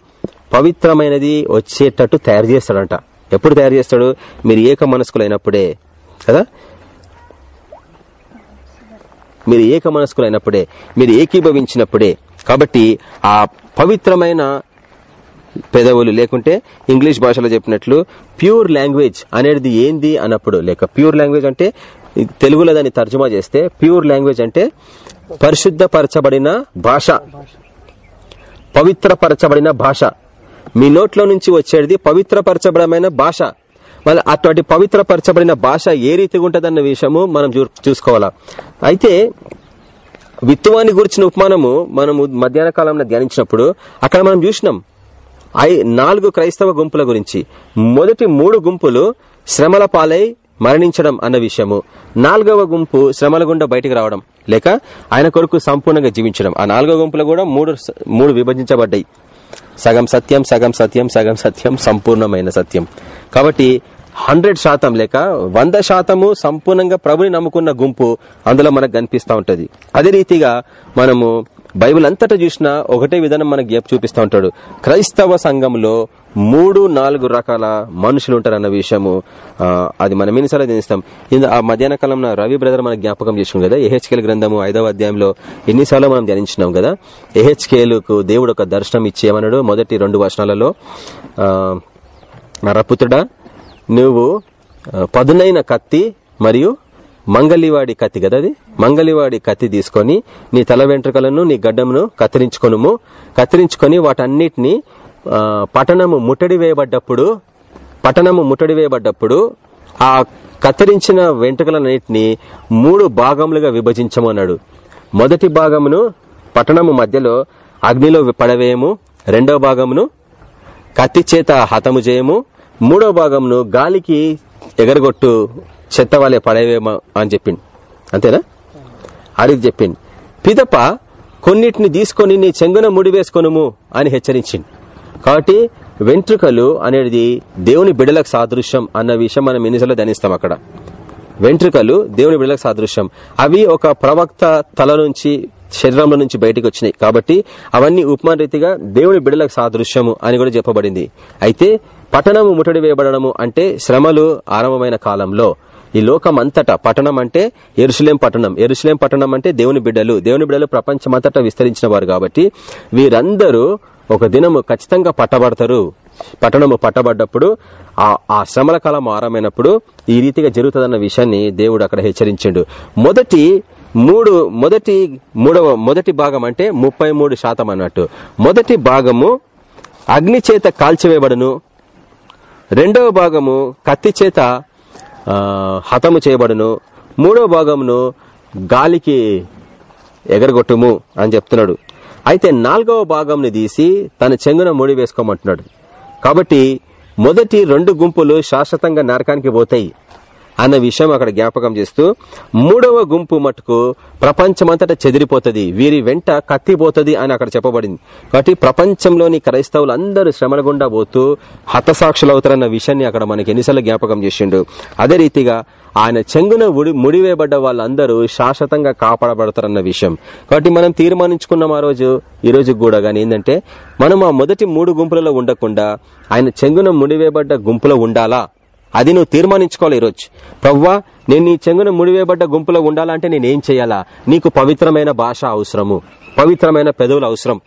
పవిత్రమైనది వచ్చేటట్టు తయారు చేస్తాడంట. ఎప్పుడు తయారు చేస్తాడు? మీరు ఏక మనస్కులైనప్పుడే కదా? మీరు ఏక మనస్కులైనప్పుడే మీరు ఏకీభవించినప్పుడే. కాబట్టి ఆ పవిత్రమైన పెదవులు లేకుంటే ఇంగ్లీష్ భాషలో చెప్పినట్లు ప్యూర్ లాంగ్వేజ్ అనేది ఏంది అన్నప్పుడు లేక ప్యూర్ లాంగ్వేజ్ అంటే తెలుగులో దాన్ని తర్జుమా చేస్తే ప్యూర్ లాంగ్వేజ్ అంటే పరిశుద్ధపరచబడిన భాష. పవిత్రపరచబడిన భాష. మీ నోట్లో నుంచి వచ్చేది పవిత్రపరచబడమైన భాష. మళ్ళీ అటువంటి పవిత్రపరచబడిన భాష ఏ రీతిగా ఉంటుందన్న విషయము మనం చూ- చూసుకోవాలా. అయితే విత్తువాన్ని గురించిన ఉపమానము మనము మధ్యాహ్న కాలంలో ధ్యానించినప్పుడు అక్కడ మనం చూసినాం. ఐ నాలుగు క్రైస్తవ గుంపుల గురించి. మొదటి మూడు గుంపులు శ్రమల పాలై మరణించడం అన్న విషయము. నాలుగవ గుంపు శ్రమల గుండా బయటకు రావడం. లేక ఆయన కొరకు సంపూర్ణంగా జీవించడం. ఆ నాలుగవ గుంపులు కూడా మూడు మూడు విభజించబడ్డాయి. సగం సత్యం సగం సత్యం సగం సత్యం సంపూర్ణమైన సత్యం. కాబట్టి హండ్రెడ్ శాతం లేక వంద శాతము సంపూర్ణంగా ప్రభుని నమ్ముకున్న గుంపు అందులో మనకు కనిపిస్తూ ఉంటుంది. అదే రీతిగా మనము బైబిల్ అంతటా చూసినా ఒకటే విధానం మనకు జ్ఞాప చూపిస్తూ ఉంటాడు. క్రైస్తవ సంఘంలో మూడు నాలుగు రకాల మనుషులు ఉంటారన్న విషయము అది మనం ఎన్నిసార్లు ధ్యానిస్తాం ఇది ఆ మధ్యాహ్న కాలంలో రవి బ్రదర్ మనకు జ్ఞాపకం చేసుకున్నాం కదా ఏహెచ్కేల్ గ్రంథము ఐదవ అధ్యాయంలో ఎన్నిసార్లు మనం ధ్యానించినాం కదా ఎహెచ్కేలుకు దేవుడు ఒక దర్శనం ఇచ్చేయమన్నాడు మొదటి రెండు వర్షాలలో నరపుత్రుడా నువ్వు పదునైన కత్తి మరియు మంగలివాడి కత్తి కదా అది? మంగలివాడి కత్తి తీసుకొని నీ తల వెంట్రుకలను నీ గడ్డమును కత్తిరించుకొనుము. కత్తిరించుకొని వాటన్నిటిని పట్టణము ముట్టడి వేయబడ్డప్పుడు పట్టణము ముట్టడి వేయబడ్డప్పుడు ఆ కత్తిరించిన వెంట్రుకలన్నింటినీ మూడు భాగములుగా విభజించమన్నాడు మొదటి భాగమును పట్టణము మధ్యలో అగ్నిలో పడవేయము. రెండవ భాగమును కత్తి చేత హతము చేయము. మూడో భాగంను గాలికి ఎగరగొట్టు చెత్త వాళ్ళే పడేవేమో అని చెప్పిండు. అంతేనా? అడిగి చెప్పిండు. పిదప కొన్నిటిని తీసుకొని నీ చెంగున ముడివేసుకొనుము అని హెచ్చరించింది కాబట్టి వెంట్రుకలు అనేది దేవుని బిడలకు సాదృశ్యం అన్న విషయం మనం ఎన్నిసార్లు ధ్యానిస్తాం అక్కడ. వెంట్రుకలు దేవుని బిడలకు సాదృశ్యం. అవి ఒక ప్రవక్త తల నుంచి శరీరంలో నుంచి బయటకు వచ్చినాయి. కాబట్టి అవన్నీ ఉపమాన రీతిగా దేవుని బిడలకు సాదృశ్యము అని కూడా చెప్పబడింది. అయితే పట్టణము ముట్టడి వేయబడము అంటే శ్రమలు ఆరంభమైన కాలంలో. ఈ లోకం అంతటా పట్టణం అంటే ఎరుసలేం పట్టణం ఎరుసలేం పట్టణం అంటే దేవుని బిడ్డలు. దేవుని బిడ్డలు ప్రపంచమంతటా విస్తరించిన వారు కాబట్టి వీరందరూ ఒక దినము ఖచ్చితంగా పట్టబడతారు. పట్టణము పట్టబడ్డప్పుడు ఆ ఆ శ్రమల కాలం ఆరంభమైనప్పుడు ఈ రీతిగా జరుగుతుందన్న విషయాన్ని దేవుడు అక్కడ హెచ్చరించాడు. మొదటి మూడు మొదటి మూడవ మొదటి భాగం అంటే ముప్పై మూడు శాతం అన్నట్టు. మొదటి భాగము అగ్ని చేత కాల్చివేయబడును. రెండవ భాగము కత్తి చేత హతము చేయబడును. మూడవ భాగమును గాలికి ఎగరగొట్టుము అని చెప్తున్నాడు. అయితే నాలుగవ భాగంని తీసి తన చెంగున ముడి వేసుకోమంటున్నాడు. కాబట్టి మొదటి రెండు గుంపులు శాశ్వతంగా నరకానికి పోతాయి. అన్న విషయం అక్కడ జ్ఞాపకం చేస్తూ మూడవ గుంపు మటుకు ప్రపంచమంతటా చెదిరిపోతుంది వీరి వెంట కత్తిపోతుంది అని అక్కడ చెప్పబడింది. కాబట్టి ప్రపంచంలోని క్రైస్తవులు అందరూ శ్రమల గుండా పోతూ హతసాక్షులు అవుతారన్న విషయాన్ని అక్కడ మనకి ఎన్నిసార్లు జ్ఞాపకం చేసిండు. అదే రీతిగా ఆయన చెంగున ముడివేయబడ్డ వాళ్ళందరూ శాశ్వతంగా కాపాడబడతారన్న విషయం. కాబట్టి మనం తీర్మానించుకున్నాం ఆ రోజు ఈ రోజు కూడా గానీ ఏంటంటే మనం ఆ మొదటి మూడు గుంపులలో ఉండకుండా ఆయన చెంగున ముడివేయబడ్డ గుంపులో ఉండాలా? అది నువ్వు తీర్మానించుకోవాలి ఈరోజు. ప్రవ్వా నేను నీ చెంగున ముడివేయబడ్డ గుంపులో ఉండాలంటే నేనేం చేయాలా? నీకు పవిత్రమైన భాష అవసరము. పవిత్రమైన పెదవులు అవసరం.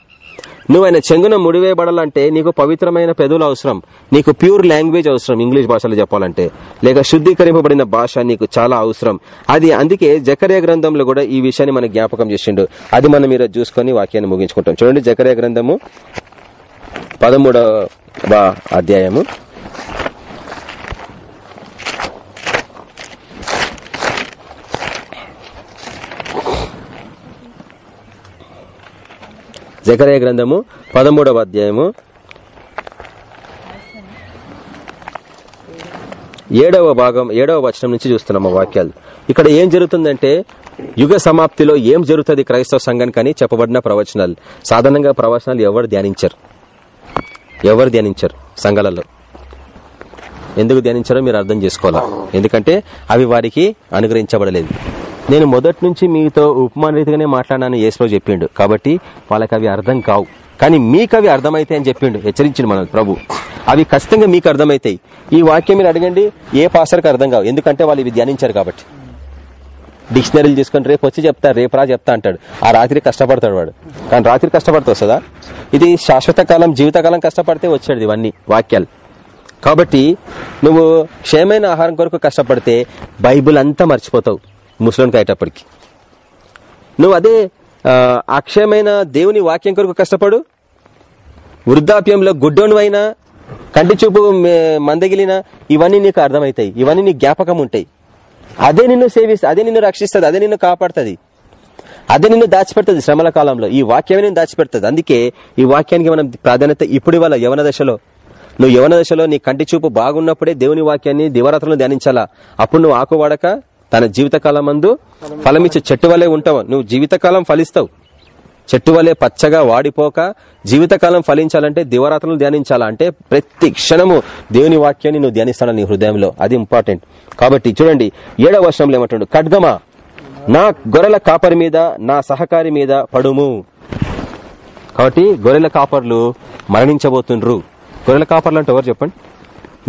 నువ్వు ఆయన చెంగున ముడివేయబడాలంటే నీకు పవిత్రమైన పెదవులు అవసరం. నీకు ప్యూర్ లాంగ్వేజ్ అవసరం ఇంగ్లీష్ భాషలో చెప్పాలంటే. లేక శుద్ధీకరింపబడిన భాష నీకు చాలా అవసరం. అది అందుకే జకరే గ్రంథంలో కూడా ఈ విషయాన్ని మనకు జ్ఞాపకం చేసిండు. అది మనం మీరు చూసుకొని వాక్యాన్ని ముగించుకుంటాం. చూడండి జకరే గ్రంథము పదమూడవ అధ్యాయము. జకరయ గ్రంథము పదమూడవ అధ్యాయము. ఏడవ భాగం ఏడవ వచనం నుంచి చూస్తున్నాం వాక్యాలు. ఇక్కడ ఏం జరుగుతుందంటే యుగ సమాప్తిలో ఏం జరుగుతుంది క్రైస్తవ సంఘానికి అని చెప్పబడిన ప్రవచనాలు. సాధారణంగా ప్రవచనాలు ఎవరు ధ్యానించరు? ఎవరు ధ్యానించరు సంఘాలలో? ఎందుకు ధ్యానించారో మీరు అర్థం చేసుకోవాలి? ఎందుకంటే అవి వారికి అనుగ్రహించబడలేదు. నేను మొదటి నుంచి మీతో ఉపమాన రీతిగానే మాట్లాడాను యేసులో చెప్పిండు. కాబట్టి వాళ్ళకి అవి అర్థం కావు. కానీ మీకు అవి అర్థమైతాయి అని చెప్పిండు హెచ్చరించిండు మన ప్రభు. అవి ఖచ్చితంగా మీకు అర్థమైతాయి. ఈ వాక్యం మీరు అడగండి ఏ పాసర్కి అర్థం కావు. ఎందుకంటే వాళ్ళు ఇవి ధ్యానించారు కాబట్టి. డిక్షనరీలు తీసుకొని రేపు వచ్చి చెప్తా రేపు రా చెప్తా అంటాడు. ఆ రాత్రి కష్టపడతాడు వాడు. కానీ రాత్రి కష్టపడితే వస్తుందా? ఇది శాశ్వత కాలం జీవితకాలం కష్టపడితే వచ్చాడు ఇవన్నీ వాక్యాలు. కాబట్టి నువ్వు క్షేమైన ఆహారం కొరకు కష్టపడితే బైబుల్ అంతా మర్చిపోతావు. ముస్లింకి అయ్యేటప్పటికి. నువ్వు అదే అక్షయమైన దేవుని వాక్యం కొరకు కష్టపడు? వృద్ధాప్యంలో గుడ్డోను అయినా కంటి చూపు మందగిలినా మందగిలిన ఇవన్నీ నీకు అర్థమవుతాయి. ఇవన్నీ నీకు జ్ఞాపకం ఉంటాయి. అదే నిన్ను సేవిస్తుంది అదే నిన్ను రక్షిస్తుంది అదే నిన్ను కాపాడుతుంది. అదే నిన్ను దాచిపెడుతుంది శ్రమల కాలంలో. ఈ వాక్యమే నిన్ను దాచిపెడుతుంది. అందుకే ఈ వాక్యానికి మనం ప్రాధాన్యత ఇప్పుడు ఇవ్వాలి? యవన దశలో. నువ్వు యవన దశలో నీ కంటి చూపు బాగున్నప్పుడే దేవుని వాక్యాన్ని దివరాత్రులు ధ్యానించాలా? అప్పుడు నువ్వు ఆకువాడక తన జీవితకాలం అందు ఫలమిచ్చే చెట్టు వలె ఉంటావు. నువ్వు జీవితకాలం ఫలిస్తావు. చెట్టు వలె పచ్చగా వాడిపోక జీవితకాలం ఫలించాలంటే దివరాత్రులు ధ్యానించాలా? అంటే ప్రతి క్షణము దేవుని వాక్యాన్ని నువ్వు ధ్యానిస్తాను నీ హృదయంలో. అది ఇంపార్టెంట్. కాబట్టి చూడండి ఏడవ వర్షంలో ఏమంటాడు ఖడ్గమా నా గొర్రెల కాపరి మీద నా సహకారి మీద పడుము. కాబట్టి గొర్రెల కాపర్లు మరణించబోతుండ్రు. గొర్రెల కాపర్లు అంటే ఎవరు చెప్పండి?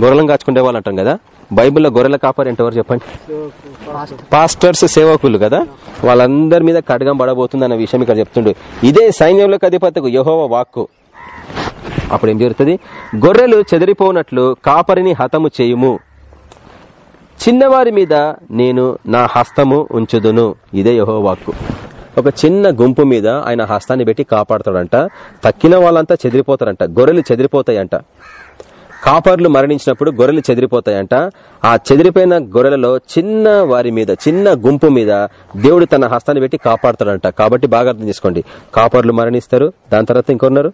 గొర్రెలను కాచుకునే వాళ్ళు అంటాం కదా. బైబిల్లో గొర్రెల కాపరి అంటే ఎవరు చెప్పండి? పాస్టర్స్ సేవకులు కదా? వాళ్ళందరి మీద ఖడ్గం పడబోతుంది అన్న విషయం ఇక్కడ చెప్తుండు. ఇదే సైన్యంలోకి అధిపతకు యహోవ వాక్కు. అప్పుడు ఏం జరుగుతుంది? గొర్రెలు చెదిరిపోనట్లు కాపరిని హతము చేయుము. చిన్నవారి మీద నేను నా హస్తము ఉంచుదును. ఇదే యహో వాక్కు. ఒక చిన్న గుంపు మీద ఆయన హస్తాన్ని పెట్టి కాపాడతాడంట. తక్కిన వాళ్ళంతా చెదిరిపోతారంట. గొర్రెలు చెదిరిపోతాయంట. కాపర్లు మరణించినప్పుడు గొర్రెలు చెదిరిపోతాయంట. ఆ చెదిరిపోయిన గొర్రెలలో చిన్న వారి మీద చిన్న గుంపు మీద దేవుడు తన హస్తాన్ని పెట్టి కాపాడతాడంట. కాబట్టి బాగా అర్థం చేసుకోండి. కాపర్లు మరణిస్తారు దాని తర్వాత ఇంకొన్నారు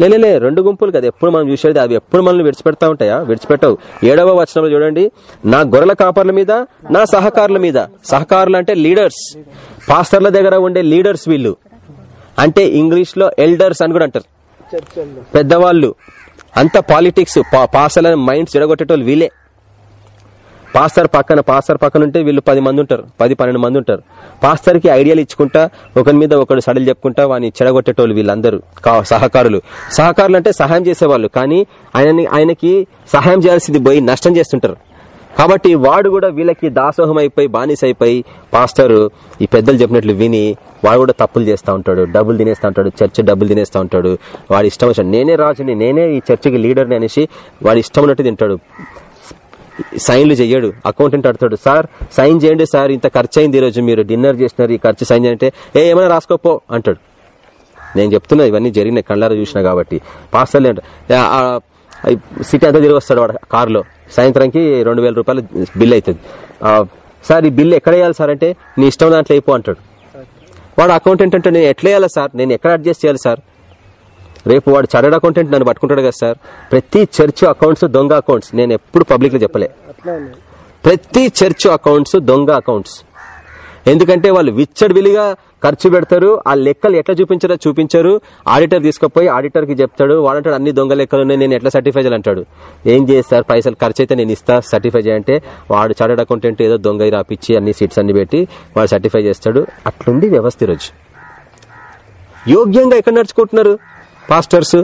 లేలే రెండు గుంపులు కదా. ఎప్పుడు మనం చూసేది అవి ఎప్పుడు మనల్ని విడిచిపెడతా ఉంటాయా? విడిచిపెట్టవు. ఏడవ వచనంలో చూడండి. నా గొర్రెల కాపర్ల మీద నా సహకారుల మీద. సహకారులు అంటే లీడర్స్. పాస్టర్ల దగ్గర ఉండే లీడర్స్ వీళ్ళు. అంటే ఇంగ్లీష్లో ఎల్డర్స్ అని కూడా అంటారు. పెద్దవాళ్ళు. అంత పాలిటిక్స్ పాసల మైండ్స్ జడగొట్టేటోళ్ళు వీళ్ళే. పాస్టర్ పక్కన పాస్టర్ పక్కన ఉంటే వీళ్ళు పది మంది ఉంటారు పది పన్నెండు మంది ఉంటారు. పాస్టర్కి ఐడియాలు ఇచ్చుకుంటా ఒకరి మీద ఒకడు సడలు చెప్పుకుంటా వాని చెడగొట్టేటోళ్ళు వీళ్ళందరూ కా- సహకారులు. సహకారులు అంటే సహాయం చేసేవాళ్ళు కానీ ఆయనని ఆయనకి సహాయం చేయాల్సింది పోయి నష్టం చేస్తుంటారు. కాబట్టి వాడు కూడా వీళ్ళకి దాసోహం అయిపోయి బానిస అయిపోయి పాస్టర్ ఈ పెద్దలు చెప్పినట్లు విని వాడు కూడా తప్పులు చేస్తా ఉంటాడు డబ్బులు తినేస్తా ఉంటాడు చర్చ్ డబ్బులు తినేస్తూ ఉంటాడు వాడి ఇష్టం వచ్చినట్టు. నేనే రాజుని నేనే ఈ చర్చికి లీడర్ని అనేసి వాడి ఇష్టం ఉన్నట్టు తింటాడు. సైన్లు చెయ్యడు అకౌంటెంట్ అడతాడు సార్ సైన్ చేయండి సార్ ఇంత ఖర్చు అయింది ఈ రోజు మీరు డిన్నర్ చేసినారు ఈ ఖర్చు సైన్ చేయంటే ఏ ఏమైనా రాసుకోపో అంటాడు. నేను చెప్తున్నా ఇవన్నీ జరిగినాయి కళ్ళారా చూసినా కాబట్టి. పాస్టర్లు సిటీ అంతా తిరిగి వస్తాడు వాడు కారులో. సాయంత్రానికి రెండు వేల రూపాయలు బిల్ అవుతుంది. సార్ ఈ బిల్ ఎక్కడ వేయాలి సార్ అంటే నీ ఇష్టం దాంట్లో అయిపో అంటాడు. వాడు అకౌంటెంట్ అంటే నేను ఎట్లా వేయాలి సార్? నేను ఎక్కడ అడ్జస్ట్ చేయాలి సార్? రేపు వాడు చర్చ్ అకౌంటెంట్ నన్ను పట్టుకుంటాడు కదా సార్. ప్రతి చర్చ్ అకౌంట్స్ దొంగ అకౌంట్స్ నేను ఎప్పుడు పబ్లిక్లో చెప్పలే ప్రతి చర్చ్ అకౌంట్స్ దొంగ అకౌంట్స్ ఎందుకంటే వాళ్ళు విచ్చడివిలిగా ఖర్చు పెడతారు. ఆ లెక్కలు ఎట్లా చూపించారో చూపించారు. ఆడిటర్ తీసుకుపోయి ఆడిటర్కి చెప్తాడు. వాడంటాడు అన్ని దొంగ లెక్కలు ఉన్నాయి. నేను ఎట్లా సర్టిఫై చేయాలంటాడు ఏం చేస్తారు పైసలు ఖర్చు అయితే నేను ఇస్తా. సర్టిఫై చేయంటే వాడు చార్టెడ్ అకౌంటెంట్ ఏదో దొంగ రాపిచ్చి అన్ని సీట్స్ అన్ని పెట్టి వాడు సర్టిఫై చేస్తాడు. అట్లుంది వ్యవస్థ ఈరోజు. యోగ్యంగా ఎక్కడ నడుచుకుంటున్నారు? పాస్టర్స్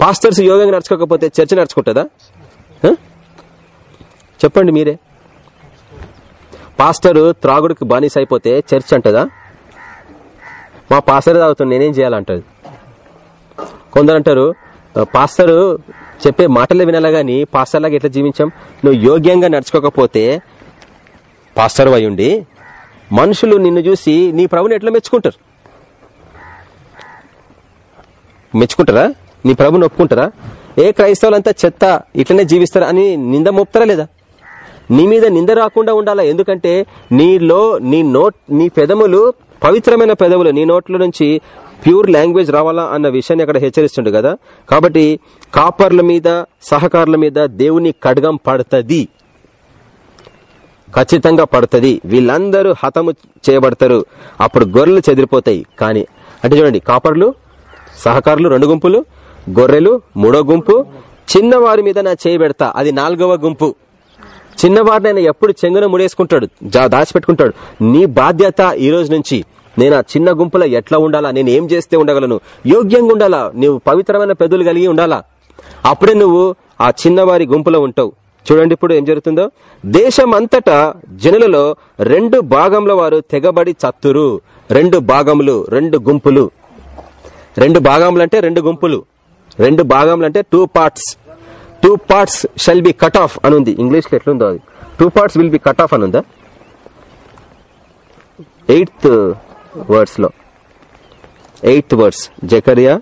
పాస్టర్స్ యోగంగా నడుచుకోకపోతే చర్చ నడుచుకుంటుందా? చెప్పండి మీరే. పాస్టర్ త్రాగుడికి బానిస అయిపోతే చర్చ్ అంటదా? మా పాస్టర్ తాగుతుంది నేనేం చేయాలంటది? కొందరు అంటారు పాస్టరు పాస్టర్ చెప్పే మాటలే వినాలా గాని పాస్టర్ లాగా ఎట్లా జీవించాం? నువ్వు యోగ్యంగా నడుచుకోకపోతే పాస్టర్ అయ్యుండి మనుషులు నిన్ను చూసి నీ ప్రభుని ఎట్లా మెచ్చుకుంటారు? మెచ్చుకుంటారా? నీ ప్రభుని ఒప్పుకుంటారా? ఏ క్రైస్తవులంతా చెత్త ఇట్లనే జీవిస్తారా అని నింద మోపుతారా లేదా? నీ మీద నింద రాకుండా ఉండాలా? ఎందుకంటే నీలో నీ నోట్ నీ పెదములు పవిత్రమైన పెదవులు నీ నోట్ల నుంచి ప్యూర్ లాంగ్వేజ్ రావాలా అన్న విషయాన్ని అక్కడ హెచ్చరిస్తుండు కదా? కాబట్టి కాపర్ల మీద సహకారుల మీద దేవుని ఖడ్గం పడుతుంది. ఖచ్చితంగా పడుతుంది. వీళ్ళందరూ హతము చేయబడతారు. అప్పుడు గొర్రెలు చెదిరిపోతాయి. కానీ అంటే చూడండి కాపర్లు సహకారులు రెండు గుంపులు గొర్రెలు మూడో గుంపు చిన్నవారి మీద నా చేయబెడతా అది నాలుగవ గుంపు. చిన్నవారినైనా ఎప్పుడు చెంగున ముడేసుకుంటాడు జా- దాచిపెట్టుకుంటాడు. నీ బాధ్యత ఈ రోజు నుంచి. నేను ఆ చిన్న గుంపులో ఎట్లా ఉండాలా? నేను ఏం చేస్తే ఉండగలను? యోగ్యంగా ఉండాలా? నువ్వు పవిత్రమైన పెదవులు కలిగి ఉండాలా? అప్పుడే నువ్వు ఆ చిన్నవారి గుంపులో ఉంటావు. చూడండి ఇప్పుడు ఏం జరుగుతుందో. దేశం అంతటా జనులలో రెండు భాగంలో వారు తెగబడి చత్తురు. రెండు భాగములు రెండు గుంపులు. రెండు భాగములు అంటే రెండు గుంపులు. రెండు భాగములు అంటే two parts two parts shall be cut off అని ఉంది ఇంగ్లీష్లో ఎట్లుందో అది? Two parts will be cut off అని ఉందా eighth వర్డ్స్లో. Eighth words Zechariah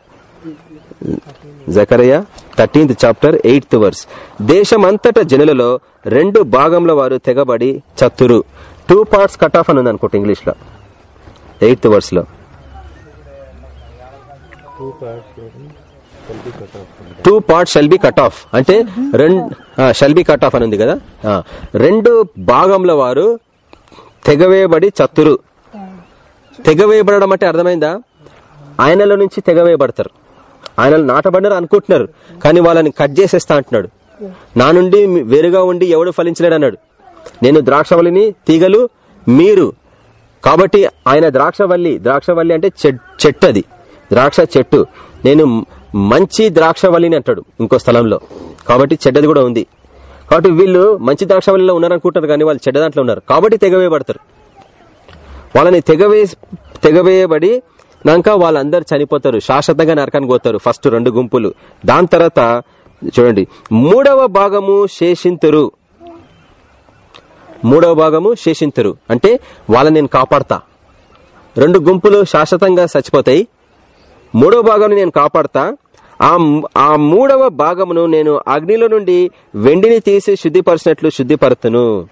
Zechariah thirteenth chapter eighth verse దేశమంతట జనులలో రెండు భాగంలో వారు తెగబడి చతురు. టూ పార్ట్స్ కట్ ఆఫ్ అని ఉంది అనుకుంటా ఇంగ్లీష్లో. Eighth వర్స్లో. Two part shall be cut off అంటే రెండు షెల్ బి కట్ ఆఫ్ అని ఉంది కదా? రెండు భాగంలో వారు తెగవేయబడి చత్తురు. తెగవేయబడడం అంటే అర్థమైందా? ఆయనలో నుంచి తెగవేయబడతారు. ఆయనలు నాటబడినారు అనుకుంటున్నారు. కానీ వాళ్ళని కట్ చేసేస్తా అంటున్నాడు. నా నుండి వేరుగా ఉండి ఎవడు ఫలించలేడు అన్నాడు. నేను ద్రాక్షవల్లిని తీగలు మీరు. కాబట్టి ఆయన ద్రాక్షవల్లి ద్రాక్షవల్లి అంటే చెట్- చెట్టు అది. ద్రాక్ష చెట్టు. నేను మంచి ద్రాక్షవల్లిని అంటాడు ఇంకో స్థలంలో. కాబట్టి చెడ్డది కూడా ఉంది. కాబట్టి వీళ్ళు మంచి ద్రాక్షవల్లిలో ఉన్నారనుకుంటారు కానీ వాళ్ళు చెడ్డ దాంట్లో ఉన్నారు. కాబట్టి తెగవేయబడతారు. వాళ్ళని తెగవే తెగవేయబడి నాక వాళ్ళందరూ చనిపోతారు. శాశ్వతంగా నరకానికి పోతారు. ఫస్ట్ రెండు గుంపులు. దాని తర్వాత చూడండి. మూడవ భాగము శేషింతురు. మూడవ భాగము శేషింతురు. అంటే వాళ్ళని నేను కాపాడతా. రెండు గుంపులు శాశ్వతంగా చచ్చిపోతాయి. మూడవ భాగం నేను కాపాడతా. ఆ ఆ మూడవ భాగమును నేను అగ్నిలో నుండి వెండిని తీసి శుద్ధిపరిచినట్లు శుద్ధిపరుతును.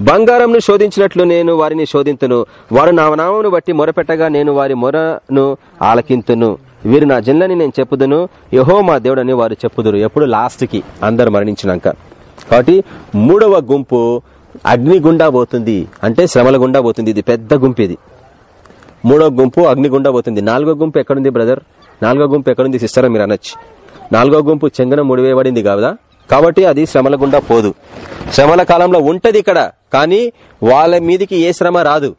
బంగారంను శోధించినట్లు నేను వారిని శోధింతును. వారు నా నామమును బట్టి మొరపెట్టగా నేను వారి మొరను ఆలకింతును. వీరు నా జన్లని నేను చెప్పుదును. యహో మా దేవుడని వారు చెప్పుదురు. ఎప్పుడు లాస్ట్కి అందరు మరణించినాక. కాబట్టి మూడవ గుంపు అగ్ని గుండా పోతుంది. అంటే శ్రమల గుండా పోతుంది. ఇది పెద్ద గుంపు ఇది. మూడో గుంపు అగ్నిగుండా పోతుంది. నాలుగో గుంపు ఎక్కడుంది బ్రదర్ నాలుగో గుంపు ఎక్కడుంది సిస్టర్ మీరు అనొచ్చు. నాలుగో గుంపు చెంగన ముడివేయబడింది కాదా? కాబట్టి అది శ్రమల గుండా పోదు. శ్రమల కాలంలో ఉంటది ఇక్కడ కానీ వాళ్ళ మీదికి ఏ శ్రమ రాదు.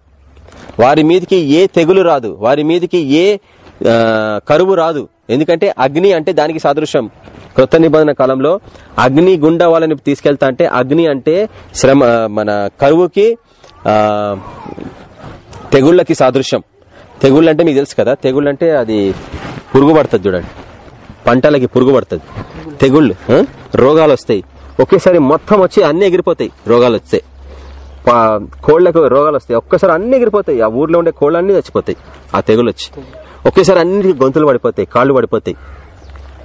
వారి మీదికి ఏ తెగులు రాదు. వారి మీదికి ఏ కరువు రాదు. ఎందుకంటే అగ్ని అంటే దానికి సాదృశ్యం. కృత నిబంధన కాలంలో అగ్ని గుండా వాళ్ళని తీసుకెళ్తా అంటే అగ్ని అంటే శ్రమ మన కరువుకి తెగుళ్ళకి తెగుళ్ళకి సాదృశ్యం. తెగుళ్ళు అంటే మీకు తెలుసు కదా తెగుళ్ళు అంటే అది పురుగు పడుతుంది చూడండి. పంటలకి పురుగు పడుతుంది. తెగుళ్ళు రోగాలు వస్తాయి. ఒకేసారి మొత్తం వచ్చి అన్ని ఎగిరిపోతాయి రోగాలు వస్తాయి పా- కోళ్ళకు రోగాలు వస్తాయి. ఒక్కసారి అన్ని ఎగిరిపోతాయి. ఆ ఊర్లో ఉండే కోళ్ళన్నీ చచ్చిపోతాయి ఆ తెగులు వచ్చి. ఒకేసారి అన్నిటికీ గొంతులు పడిపోతాయి కాళ్ళు పడిపోతాయి.